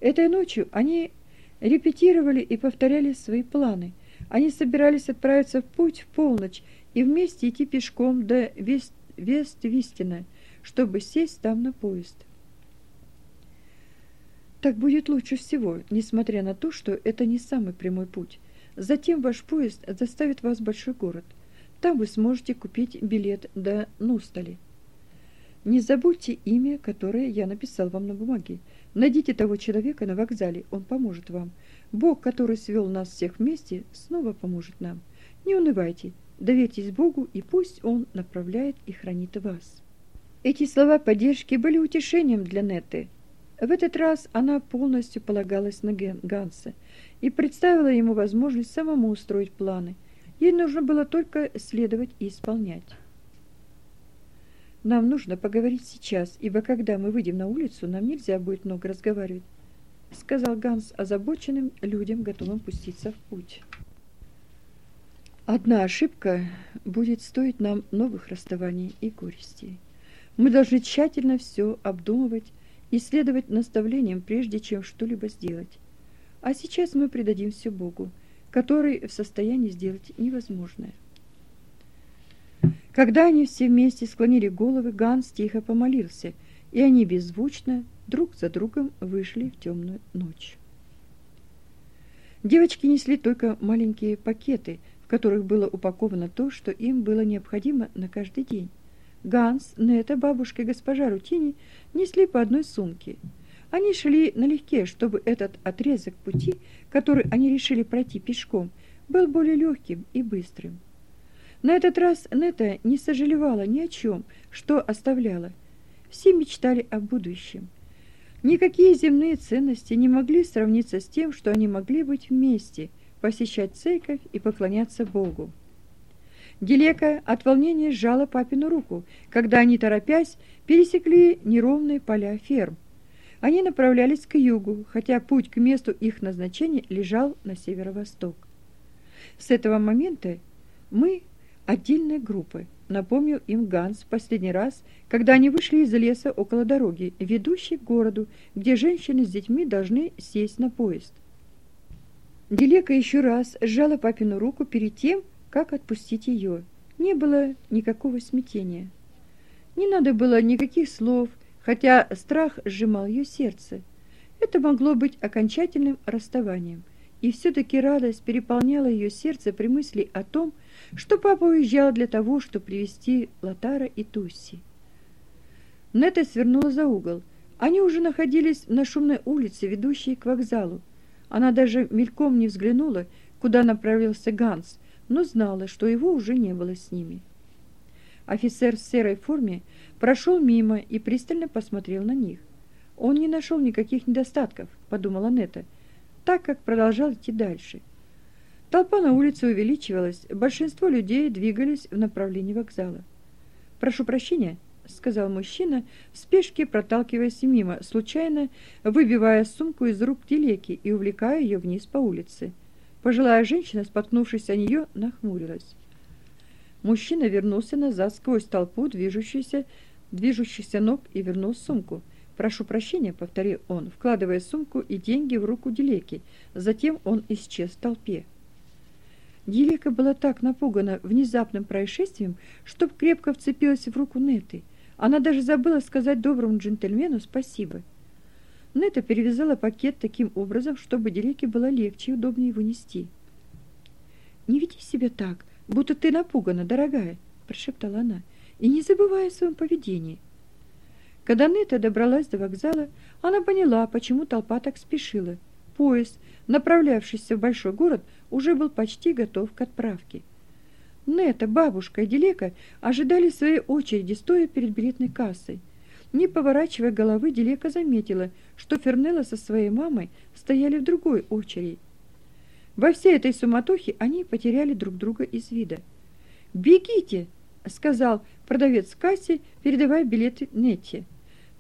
Этой ночью они репетировали и повторяли свои планы. Они собирались отправиться в путь в полночь и вместе идти пешком до Вест Вест-Вистина, чтобы сесть там на поезд. Так будет лучше всего, несмотря на то, что это не самый прямой путь. Затем ваш поезд доставит вас в большой город. Там вы сможете купить билет до Нустали. Не забудьте имя, которое я написал вам на бумаге. Найдите того человека на вокзале, он поможет вам. Бог, который свел нас всех вместе, снова поможет нам. Не унывайте, доверьтесь Богу, и пусть Он направляет и хранит вас. Эти слова поддержки были утешением для Неты. В этот раз она полностью полагалась на Ганса и представила ему возможность самому устроить планы. Ей нужно было только следовать и исполнять. Нам нужно поговорить сейчас, ибо когда мы выйдем на улицу, нам нельзя будет много разговаривать, сказал Ганс озабоченным людям, готовым пуститься в путь. Одна ошибка будет стоить нам новых расставаний и горестей. Мы должны тщательно все обдумывать и следовать наставлениям, прежде чем что-либо сделать. А сейчас мы предадим все Богу, который в состоянии сделать невозможное. Когда они все вместе склонили головы, Ганс тихо помолился, и они беззвучно друг за другом вышли в темную ночь. Девочки несли только маленькие пакеты, которых было упаковано то, что им было необходимо на каждый день. Ганс, Нета, бабушка и госпожа Рутини несли по одной сумке – они шли налегке, чтобы этот отрезок пути, который они решили пройти пешком, был более легким и быстрым. На этот раз Нета не сожалевала ни о чем, что оставляла. Все мечтали о будущем. Никакие земные ценности не могли сравниться с тем, что они могли быть вместе, посещать церковь и поклоняться Богу. Делека от волнения сжала папину руку, когда они, торопясь, пересекли неровные поля ферм. Они направлялись к югу, хотя путь к месту их назначения лежал на северо-восток. С этого момента мы отдельной группой, напомнил им Ганс в последний раз, когда они вышли из леса около дороги, ведущей к городу, где женщины с детьми должны сесть на поезд. Делека еще раз сжала папину руку перед тем, как отпустить ее. Не было никакого смятения. Не надо было никаких слов, хотя страх сжимал ее сердце. Это могло быть окончательным расставанием. И все-таки радость переполняла ее сердце при мысли о том, что папа уезжал для того, чтобы привести Латара и Тусси. Нета свернула за угол. Они уже находились на шумной улице, ведущей к вокзалу. Она даже мельком не взглянула, куда направился Ганс, но знала, что его уже не было с ними. Офицер в серой форме прошел мимо и пристально посмотрел на них. Он не нашел никаких недостатков, подумала Нета, так как продолжал идти дальше. Толпа на улице увеличивалась, большинство людей двигались в направлении вокзала. «Прошу прощения», — сказал мужчина, в спешке проталкиваясь мимо, случайно выбивая сумку из рук Делеки и увлекая ее вниз по улице. Пожилая женщина, споткнувшись о нее, нахмурилась. Мужчина вернулся назад сквозь толпу движущихся, движущихся ног и вернул сумку. «Прошу прощения», — повторил он, вкладывая сумку и деньги в руку Делеки. Затем он исчез в толпе. Делека была так напугана внезапным происшествием, что крепко вцепилась в руку Неты. Она даже забыла сказать доброму джентльмену спасибо. Нета перевязала пакет таким образом, чтобы Делеке было легче и удобнее вынести. «Не веди себя так, будто ты напугана, дорогая», – прошептала она, – «и не забывай о своем поведении». Когда Нета добралась до вокзала, она поняла, почему толпа так спешила. Поезд, направлявшийся в большой город, уже был почти готов к отправке. Нета, бабушка и Делека ожидали своей очереди, стоя перед билетной кассой. Не поворачивая головы, Делека заметила, что Фернелла со своей мамой стояли в другой очереди. Во всей этой суматохе они потеряли друг друга из вида. «Бегите!» — сказал продавец в кассе, передавая билеты Нетте.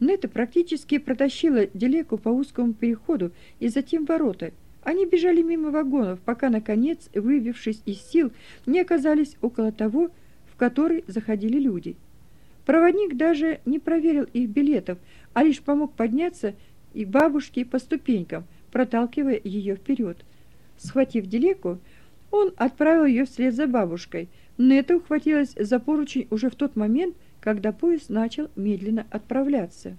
Нета практически протащила Делеку по узкому переходу и затем ворота. Они бежали мимо вагонов, пока, наконец, выбившись из сил, не оказались около того, в который заходили люди. Проводник даже не проверил их билетов, а лишь помог подняться и бабушке по ступенькам, проталкивая ее вперед. Схватив Делеку, он отправил ее вслед за бабушкой. Нета ухватилась за поручень уже в тот момент, когда поезд начал медленно отправляться.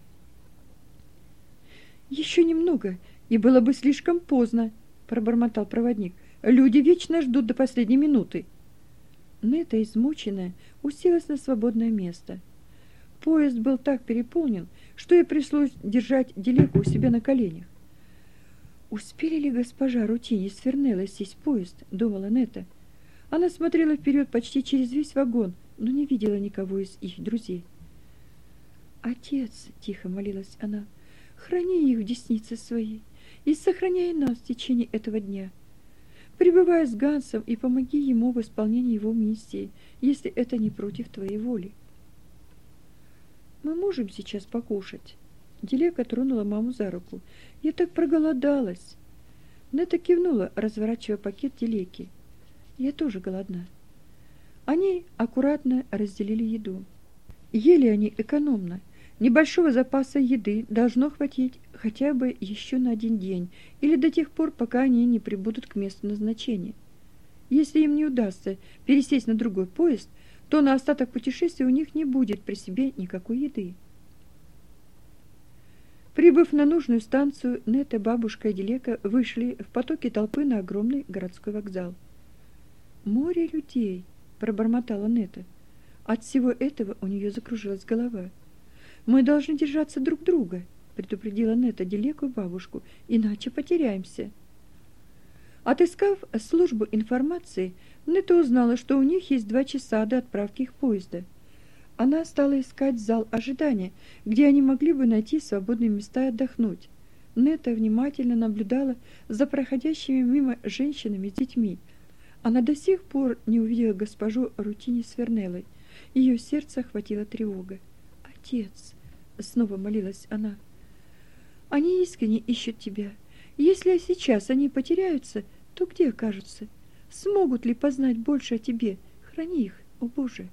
«Еще немного, и было бы слишком поздно», — пробормотал проводник. «Люди вечно ждут до последней минуты». Нета, измученная, уселась на свободное место. Поезд был так переполнен, что ей пришлось держать Делеку у себя на коленях. «Успели ли госпожа Рутини с Фернеллой сесть в поезд?» — думала Нета. Она смотрела вперед почти через весь вагон, но не видела никого из их друзей. «Отец!» — тихо молилась она. «Храни их в деснице своей и сохраняй нас в течение этого дня. Пребывай с Гансом и помоги ему в исполнении его миссии, если это не против твоей воли». «Мы можем сейчас покушать?» Делека тронула маму за руку. «Я так проголодалась!» Нета кивнула, разворачивая пакет Делеки. «Я тоже голодна». Они аккуратно разделили еду. Ели они экономно. Небольшого запаса еды должно хватить хотя бы еще на один день или до тех пор, пока они не прибудут к месту назначения. Если им не удастся пересесть на другой поезд, то на остаток путешествия у них не будет при себе никакой еды. Прибыв на нужную станцию, Нета, бабушка и Делека вышли в потоке толпы на огромный городской вокзал. Море людей, пробормотала Нета. От всего этого у нее закружилась голова. Мы должны держаться друг друга, предупредила Нета Делеку бабушку, иначе потеряемся. Отыскав службу информации, Нета узнала, что у них есть два часа до отправки их поезда. Она стала искать зал ожидания, где они могли бы найти свободные места и отдохнуть. Нета внимательно наблюдала за проходящими мимо женщинами с детьми, она до сих пор не увидела госпожу Рутини с Вернеллой. Ее сердце охватила тревога. «Отец!» — снова молилась она. «Они искренне ищут тебя. Если сейчас они потеряются, то где окажутся? Смогут ли познать больше о тебе? Храни их, о Боже!»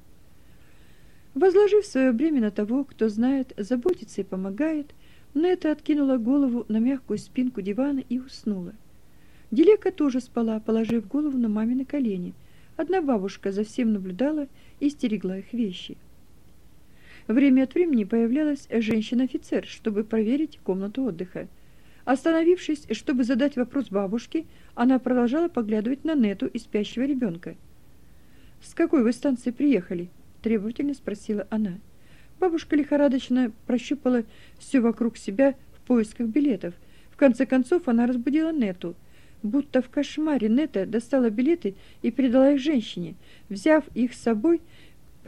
Возложив свое бремя на того, кто знает, заботится и помогает, Нета откинула голову на мягкую спинку дивана и уснула. Делека тоже спала, положив голову на мамины колени. Одна бабушка за всем наблюдала и стерегла их вещи. Время от времени появлялась женщина-офицер, чтобы проверить комнату отдыха. Остановившись, чтобы задать вопрос бабушке, она продолжала поглядывать на Нету и спящего ребенка. «С какой вы станции приехали?» – требовательно спросила она. Бабушка лихорадочно прощупала все вокруг себя в поисках билетов. В конце концов она разбудила Нету. Будто в кошмаре Нета достала билеты и передала их женщине. Взяв их с собой,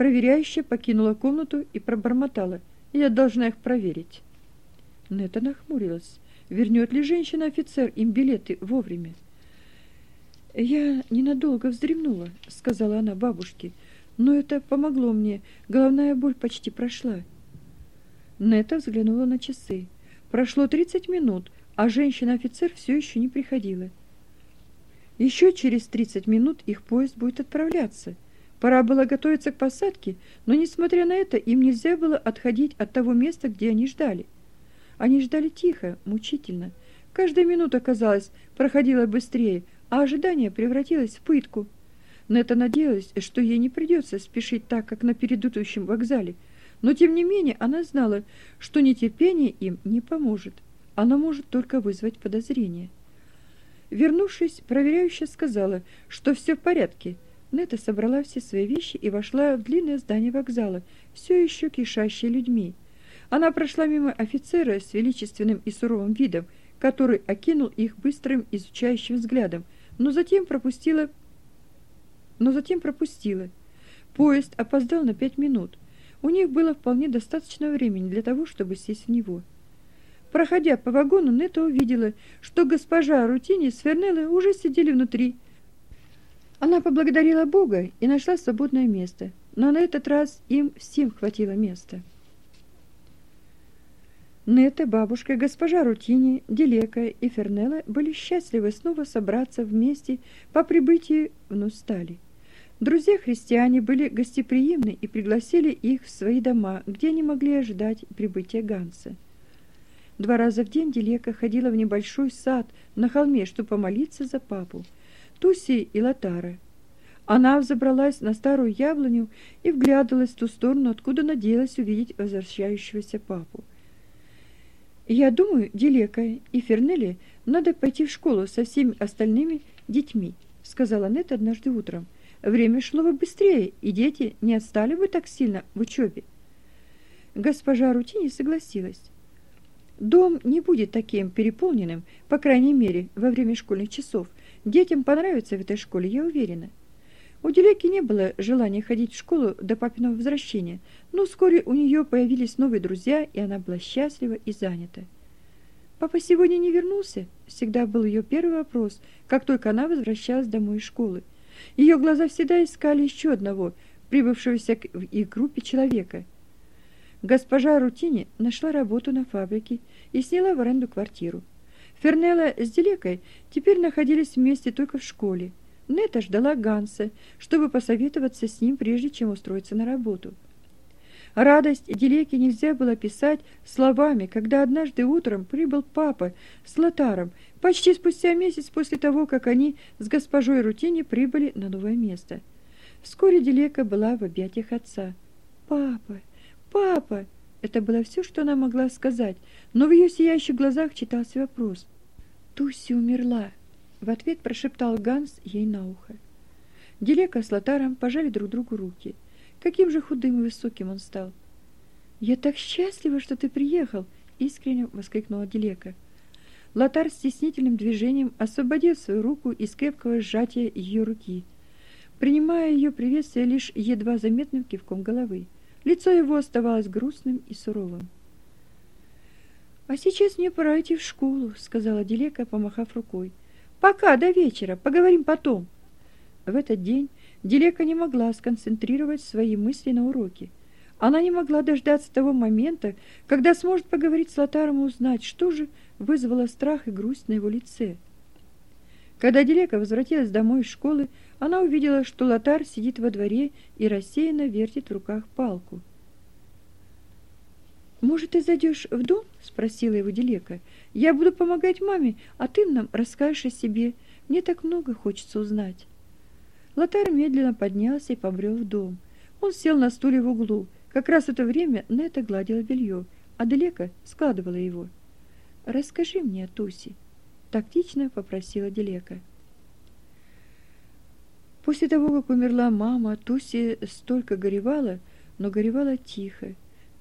проверяющая покинула комнату и пробормотала. «Я должна их проверить». Нета нахмурилась. Вернет ли женщина-офицер им билеты вовремя? «Я ненадолго вздремнула», — сказала она бабушке. «Но это помогло мне. Головная боль почти прошла». Нета взглянула на часы. Прошло тридцать минут, а женщина-офицер все еще не приходила. Еще через тридцать минут их поезд будет отправляться. Пора было готовиться к посадке, но, несмотря на это, им нельзя было отходить от того места, где они ждали. Они ждали тихо, мучительно. Каждая минута, казалось, проходила быстрее, а ожидание превратилось в пытку. Нета надеялась, что ей не придется спешить так, как на предыдущем вокзале, но тем не менее она знала, что нетерпение им не поможет. Оно может только вызвать подозрение. Вернувшись, проверяющая сказала, что все в порядке. Нета собрала все свои вещи и вошла в длинное здание вокзала, все еще кишащее людьми. Она прошла мимо офицера с величественным и суровым видом, который окинул их быстрым изучающим взглядом, но затем пропустила но затем пропустила. Поезд опоздал на пять минут. У них было вполне достаточно времени для того, чтобы сесть в него. Проходя по вагону, Нета увидела, что госпожа Рутини с Фернеллой уже сидели внутри. Она поблагодарила Бога и нашла свободное место, но на этот раз им всем хватило места. Нета, бабушка, госпожа Рутини, Делека и Фернелла были счастливы снова собраться вместе по прибытии в Нустали. Друзья-христиане были гостеприимны и пригласили их в свои дома, где они могли ожидать прибытия Ганса. Два раза в день Делека ходила в небольшой сад на холме, чтобы помолиться за папу, Туси и Латара. Она взобралась на старую яблоню и вглядывалась в ту сторону, откуда надеялась увидеть возвращающегося папу. Я думаю, Делека и Фернелли надо пойти в школу со всеми остальными детьми, сказала Нет однажды утром. Время шло бы быстрее, и дети не отстали бы так сильно в учебе. Госпожа Рутини согласилась. Дом не будет таким переполненным, по крайней мере, во время школьных часов. Детям понравится в этой школе, я уверена. У Делеки не было желания ходить в школу до папиного возвращения, но вскоре у нее появились новые друзья, и она была счастлива и занята. «Папа сегодня не вернулся?» Всегда был ее первый вопрос, как только она возвращалась домой из школы. Ее глаза всегда искали еще одного, прибывшегося к их группе человека. Госпожа Рутини нашла работу на фабрике и сняла в аренду квартиру. Фернелла с Делекой теперь находились вместе только в школе. Нета ждала Ганса, чтобы посоветоваться с ним, прежде чем устроиться на работу. Радость Делеки нельзя было писать словами, когда однажды утром прибыл папа с Лотаром, почти спустя месяц после того, как они с госпожой Рутини прибыли на новое место. Вскоре Делека была в объятиях отца. «Папа! Папа!» Это было все, что она могла сказать, но в ее сияющих глазах читался вопрос. «Туси умерла!» В ответ прошептал Ганс ей на ухо. Делека с Лотаром пожали друг другу руки. Каким же худым и высоким он стал. «Я так счастлива, что ты приехал!» — искренне воскликнула Делека. Лотар стеснительным движением освободил свою руку из крепкого сжатия ее руки, принимая ее приветствие лишь едва заметным кивком головы. Лицо его оставалось грустным и суровым. «А сейчас мне пора идти в школу», — сказала Делека, помахав рукой. Пока, до вечера, поговорим потом. В этот день Делека не могла сконцентрировать свои мысли на уроке. Она не могла дождаться того момента, когда сможет поговорить с Лотаром и узнать, что же вызвало страх и грусть на его лице. Когда Делека возвратилась домой из школы, она увидела, что Лотар сидит во дворе и рассеянно вертит в руках палку. «Может, ты зайдешь в дом?» — спросила его Делека. «Я буду помогать маме, а ты нам расскажешь о себе. Мне так много хочется узнать». Лотар медленно поднялся и побрел в дом. Он сел на стуле в углу. Как раз в это время Нета гладила белье, а Делека складывала его. Расскажи мне о Тусе, тактично попросила Делека. После того, как умерла мама, Туси столько горевала, но горевала тихо.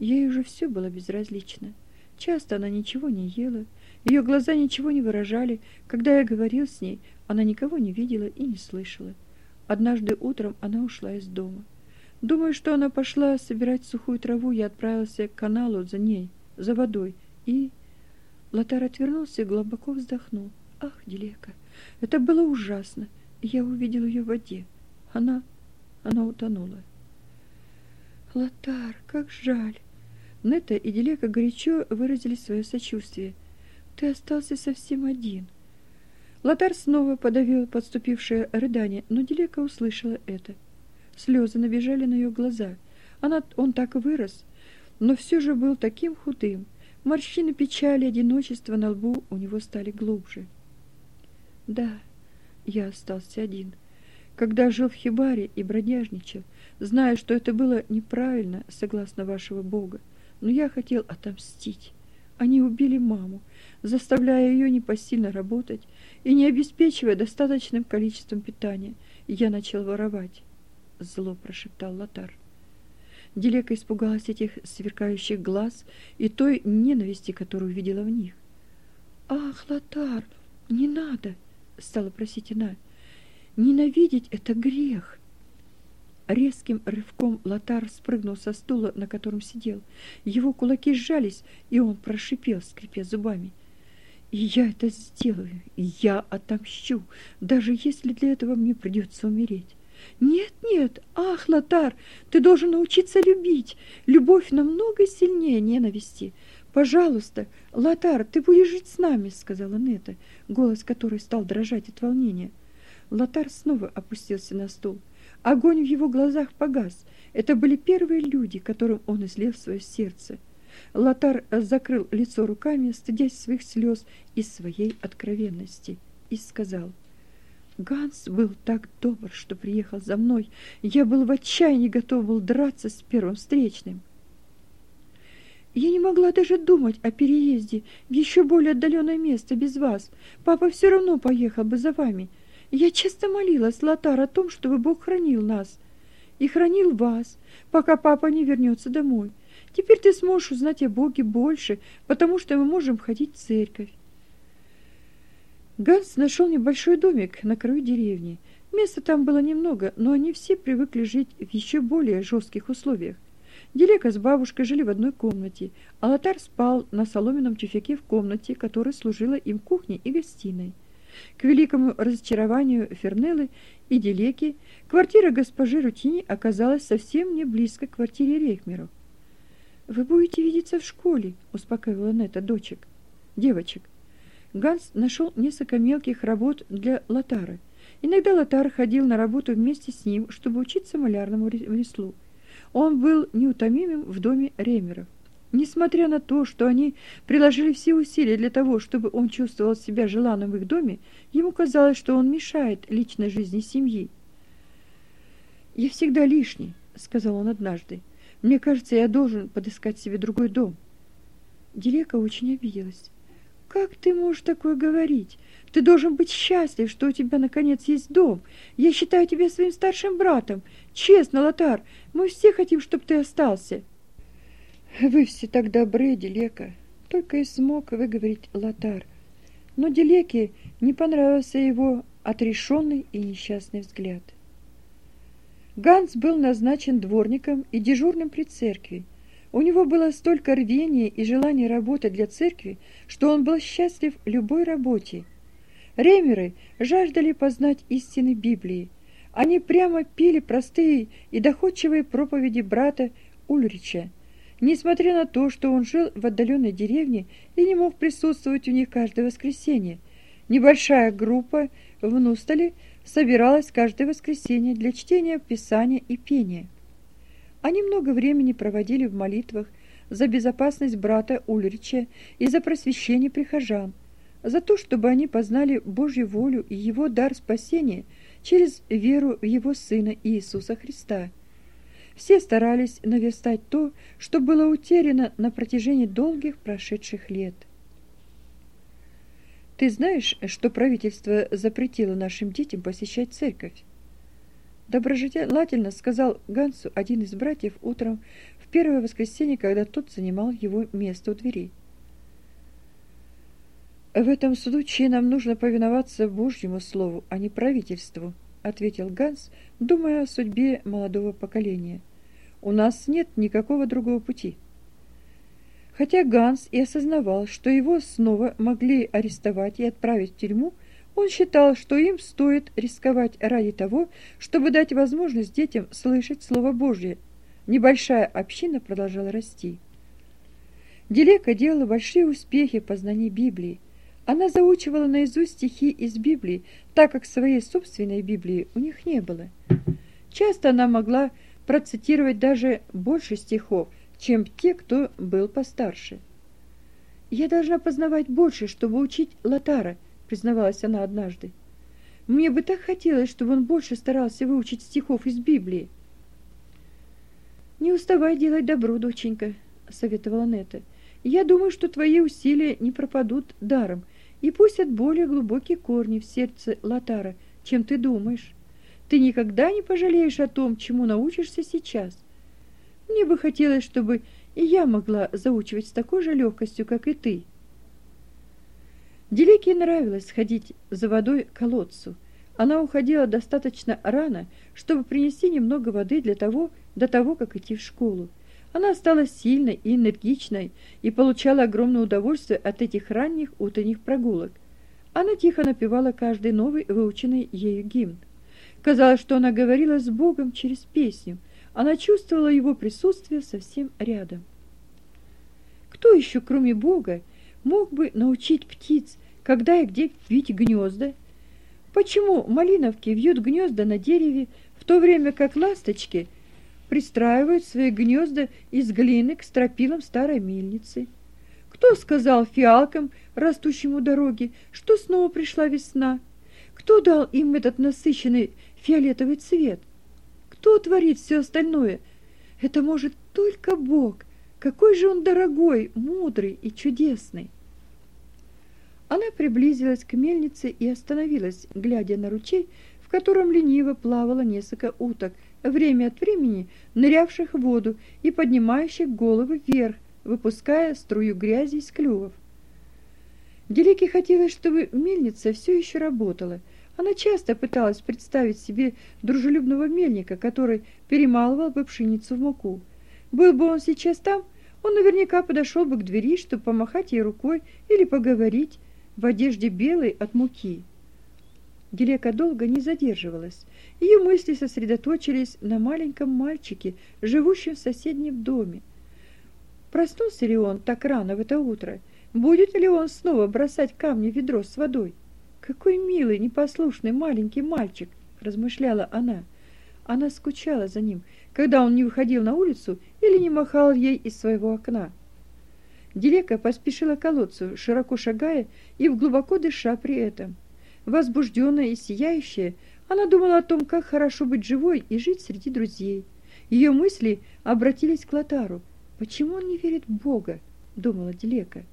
Ей уже все было безразлично. Часто она ничего не ела, ее глаза ничего не выражали. Когда я говорил с ней, она никого не видела и не слышала. Однажды утром она ушла из дома. Думаю, что она пошла собирать сухую траву, я отправился к каналу за ней, за водой, и... Лотар отвернулся и глубоко вздохнул. Ах, Делека, это было ужасно. Я увидел ее в воде. Она... она утонула. Лотар, как жаль. Нета и Делека горячо выразили свое сочувствие. Ты остался совсем один. Лотар снова подавил подступившее рыдание, но Делека услышала это. Слезы набежали на ее глаза. Она, он так вырос, но все же был таким худым. Морщины печали, одиночества на лбу у него стали глубже. Да, я остался один. Когда жил в хибаре и бродяжничал, зная, что это было неправильно, согласно вашего Бога, но я хотел отомстить. Они убили маму, заставляя ее непосильно работать и не обеспечивая достаточным количеством питания. Я начал воровать зло прошептал Лотар. Дилека испугалась этих сверкающих глаз и той ненависти, которую видела в них. «Ах, Лотар, не надо!» — стала просить она. «Ненавидеть — это грех!» Резким рывком Лотар спрыгнул со стула, на котором сидел. Его кулаки сжались, и он прошипел, скрипя зубами. «И я это сделаю, я отомщу, даже если для этого мне придется умереть. Нет, нет, ах, Лотар, ты должен научиться любить. Любовь намного сильнее ненависти. Пожалуйста, Лотар, ты будешь жить с нами, сказала Нета, голос которой стал дрожать от волнения. Лотар снова опустился на стул. Огонь в его глазах погас. Это были первые люди, которым он излил свое сердце. Лотар закрыл лицо руками, стыдясь своих слез и своей откровенности, и сказал: Ганс был так добр, что приехал за мной. Я был в отчаянии готов был драться с первым встречным. Я не могла даже думать о переезде в еще более отдаленное место без вас. Папа все равно поехал бы за вами. Я часто молилась Лотар о том, чтобы Бог хранил нас и хранил вас, пока папа не вернется домой. Теперь ты сможешь узнать о Боге больше, потому что мы можем ходить в церковь. Ганс нашел небольшой домик на краю деревни. Места там было немного, но они все привыкли жить в еще более жестких условиях. Делека с бабушкой жили в одной комнате, а Лотар спал на соломенном тюфяке в комнате, которая служила им кухней и гостиной. К великому разочарованию Фернеллы и Делеки квартира госпожи Рутини оказалась совсем не близко к квартире Рейхмеров. «Вы будете видеться в школе», — успокаивала Нета дочек, девочек. Ганс нашел несколько мелких работ для Лотары. Иногда Лотар ходил на работу вместе с ним, чтобы учиться малярному ремеслу. Он был неутомимым в доме Ремеров. Несмотря на то, что они приложили все усилия для того, чтобы он чувствовал себя желанным в их доме, ему казалось, что он мешает личной жизни семьи. «Я всегда лишний», — сказал он однажды. «Мне кажется, я должен подыскать себе другой дом». Дилека очень обиделась. Как ты можешь такое говорить? Ты должен быть счастлив, что у тебя наконец есть дом. Я считаю тебя своим старшим братом. Честно, Лотар, мы все хотим, чтобы ты остался. Вы все так добры, Делека. Только и смог выговорить Лотар. Но Делеке не понравился его отрешенный и несчастный взгляд. Ганс был назначен дворником и дежурным при церкви. У него было столько рвения и желания работать для церкви, что он был счастлив любой работе. Ремеры жаждали познать истины Библии. Они прямо пили простые и доходчивые проповеди брата Ульрича. Несмотря на то, что он жил в отдаленной деревне и не мог присутствовать у них каждое воскресенье, небольшая группа в Нустале собиралась каждое воскресенье для чтения Писания и пения. Они много времени проводили в молитвах за безопасность брата Ульрича и за просвещение прихожан, за то, чтобы они познали Божью волю и его дар спасения через веру в его Сына Иисуса Христа. Все старались наверстать то, что было утеряно на протяжении долгих прошедших лет. Ты знаешь, что правительство запретило нашим детям посещать церковь? Доброжелательно сказал Гансу один из братьев утром в первое воскресенье, когда тот занимал его место у двери. В этом случае нам нужно повиноваться Божьему слову, а не правительству, ответил Ганс, думая о судьбе молодого поколения. У нас нет никакого другого пути. Хотя Ганс и осознавал, что его снова могли арестовать и отправить в тюрьму, он считал, что им стоит рисковать ради того, чтобы дать возможность детям слышать Слово Божье. Небольшая община продолжала расти. Делека делала большие успехи в познании Библии. Она заучивала наизусть стихи из Библии, так как своей собственной Библии у них не было. Часто она могла процитировать даже больше стихов – чем те, кто был постарше. «Я должна познавать больше, чтобы учить Латара», — признавалась она однажды. «Мне бы так хотелось, чтобы он больше старался выучить стихов из Библии». «Не уставай делать добро, доченька», — советовала Нета. «Я думаю, что твои усилия не пропадут даром и пустят более глубокие корни в сердце Латара, чем ты думаешь. Ты никогда не пожалеешь о том, чему научишься сейчас». Мне бы хотелось, чтобы и я могла заучивать с такой же легкостью, как и ты. Делике нравилось ходить за водой к колодцу. Она уходила достаточно рано, чтобы принести немного воды для того, до того, как идти в школу. Она стала сильной и энергичной и получала огромное удовольствие от этих ранних утренних прогулок. Она тихо напевала каждый новый выученный ею гимн. Казалось, что она говорила с Богом через песню – она чувствовала его присутствие совсем рядом. Кто еще, кроме Бога, мог бы научить птиц, когда и где вить гнезда? Почему малиновки вьют гнезда на дереве, в то время как ласточки пристраивают свои гнезда из глины к стропилам старой мельницы? Кто сказал фиалкам, растущим у дороги, что снова пришла весна? Кто дал им этот насыщенный фиолетовый цвет? Кто творит все остальное? Это может только Бог. Какой же он дорогой, мудрый и чудесный. Она приблизилась к мельнице и остановилась, глядя на ручей, в котором лениво плавало несколько уток, время от времени нырявших в воду и поднимающих головы вверх, выпуская струю грязи из клювов. Делике хотелось, чтобы мельница все еще работала – она часто пыталась представить себе дружелюбного мельника, который перемалывал бы пшеницу в муку. Был бы он сейчас там, он наверняка подошел бы к двери, чтобы помахать ей рукой или поговорить в одежде белой от муки. Гелека долго не задерживалась. Ее мысли сосредоточились на маленьком мальчике, живущем в соседнем доме. Проснулся ли он так рано в это утро? Будет ли он снова бросать камни в ведро с водой? Какой милый, непослушный маленький мальчик, размышляла она. Она скучала за ним, когда он не выходил на улицу или не махал ей из своего окна. Дилека поспешила к колодцу, широко шагая и глубоко дыша при этом. Возбужденная и сияющая, она думала о том, как хорошо быть живой и жить среди друзей. Ее мысли обратились к Латару. «Почему он не верит в Бога?» — думала Дилека.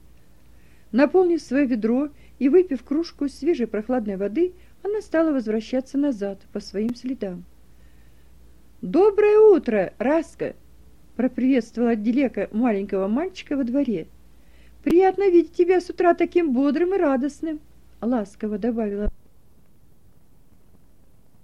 Наполнив свое ведро и выпив кружку свежей прохладной воды, она стала возвращаться назад по своим следам. «Доброе утро, Раска!» – проприветствовала Дилека маленького мальчика во дворе. «Приятно видеть тебя с утра таким бодрым и радостным!» – ласково добавила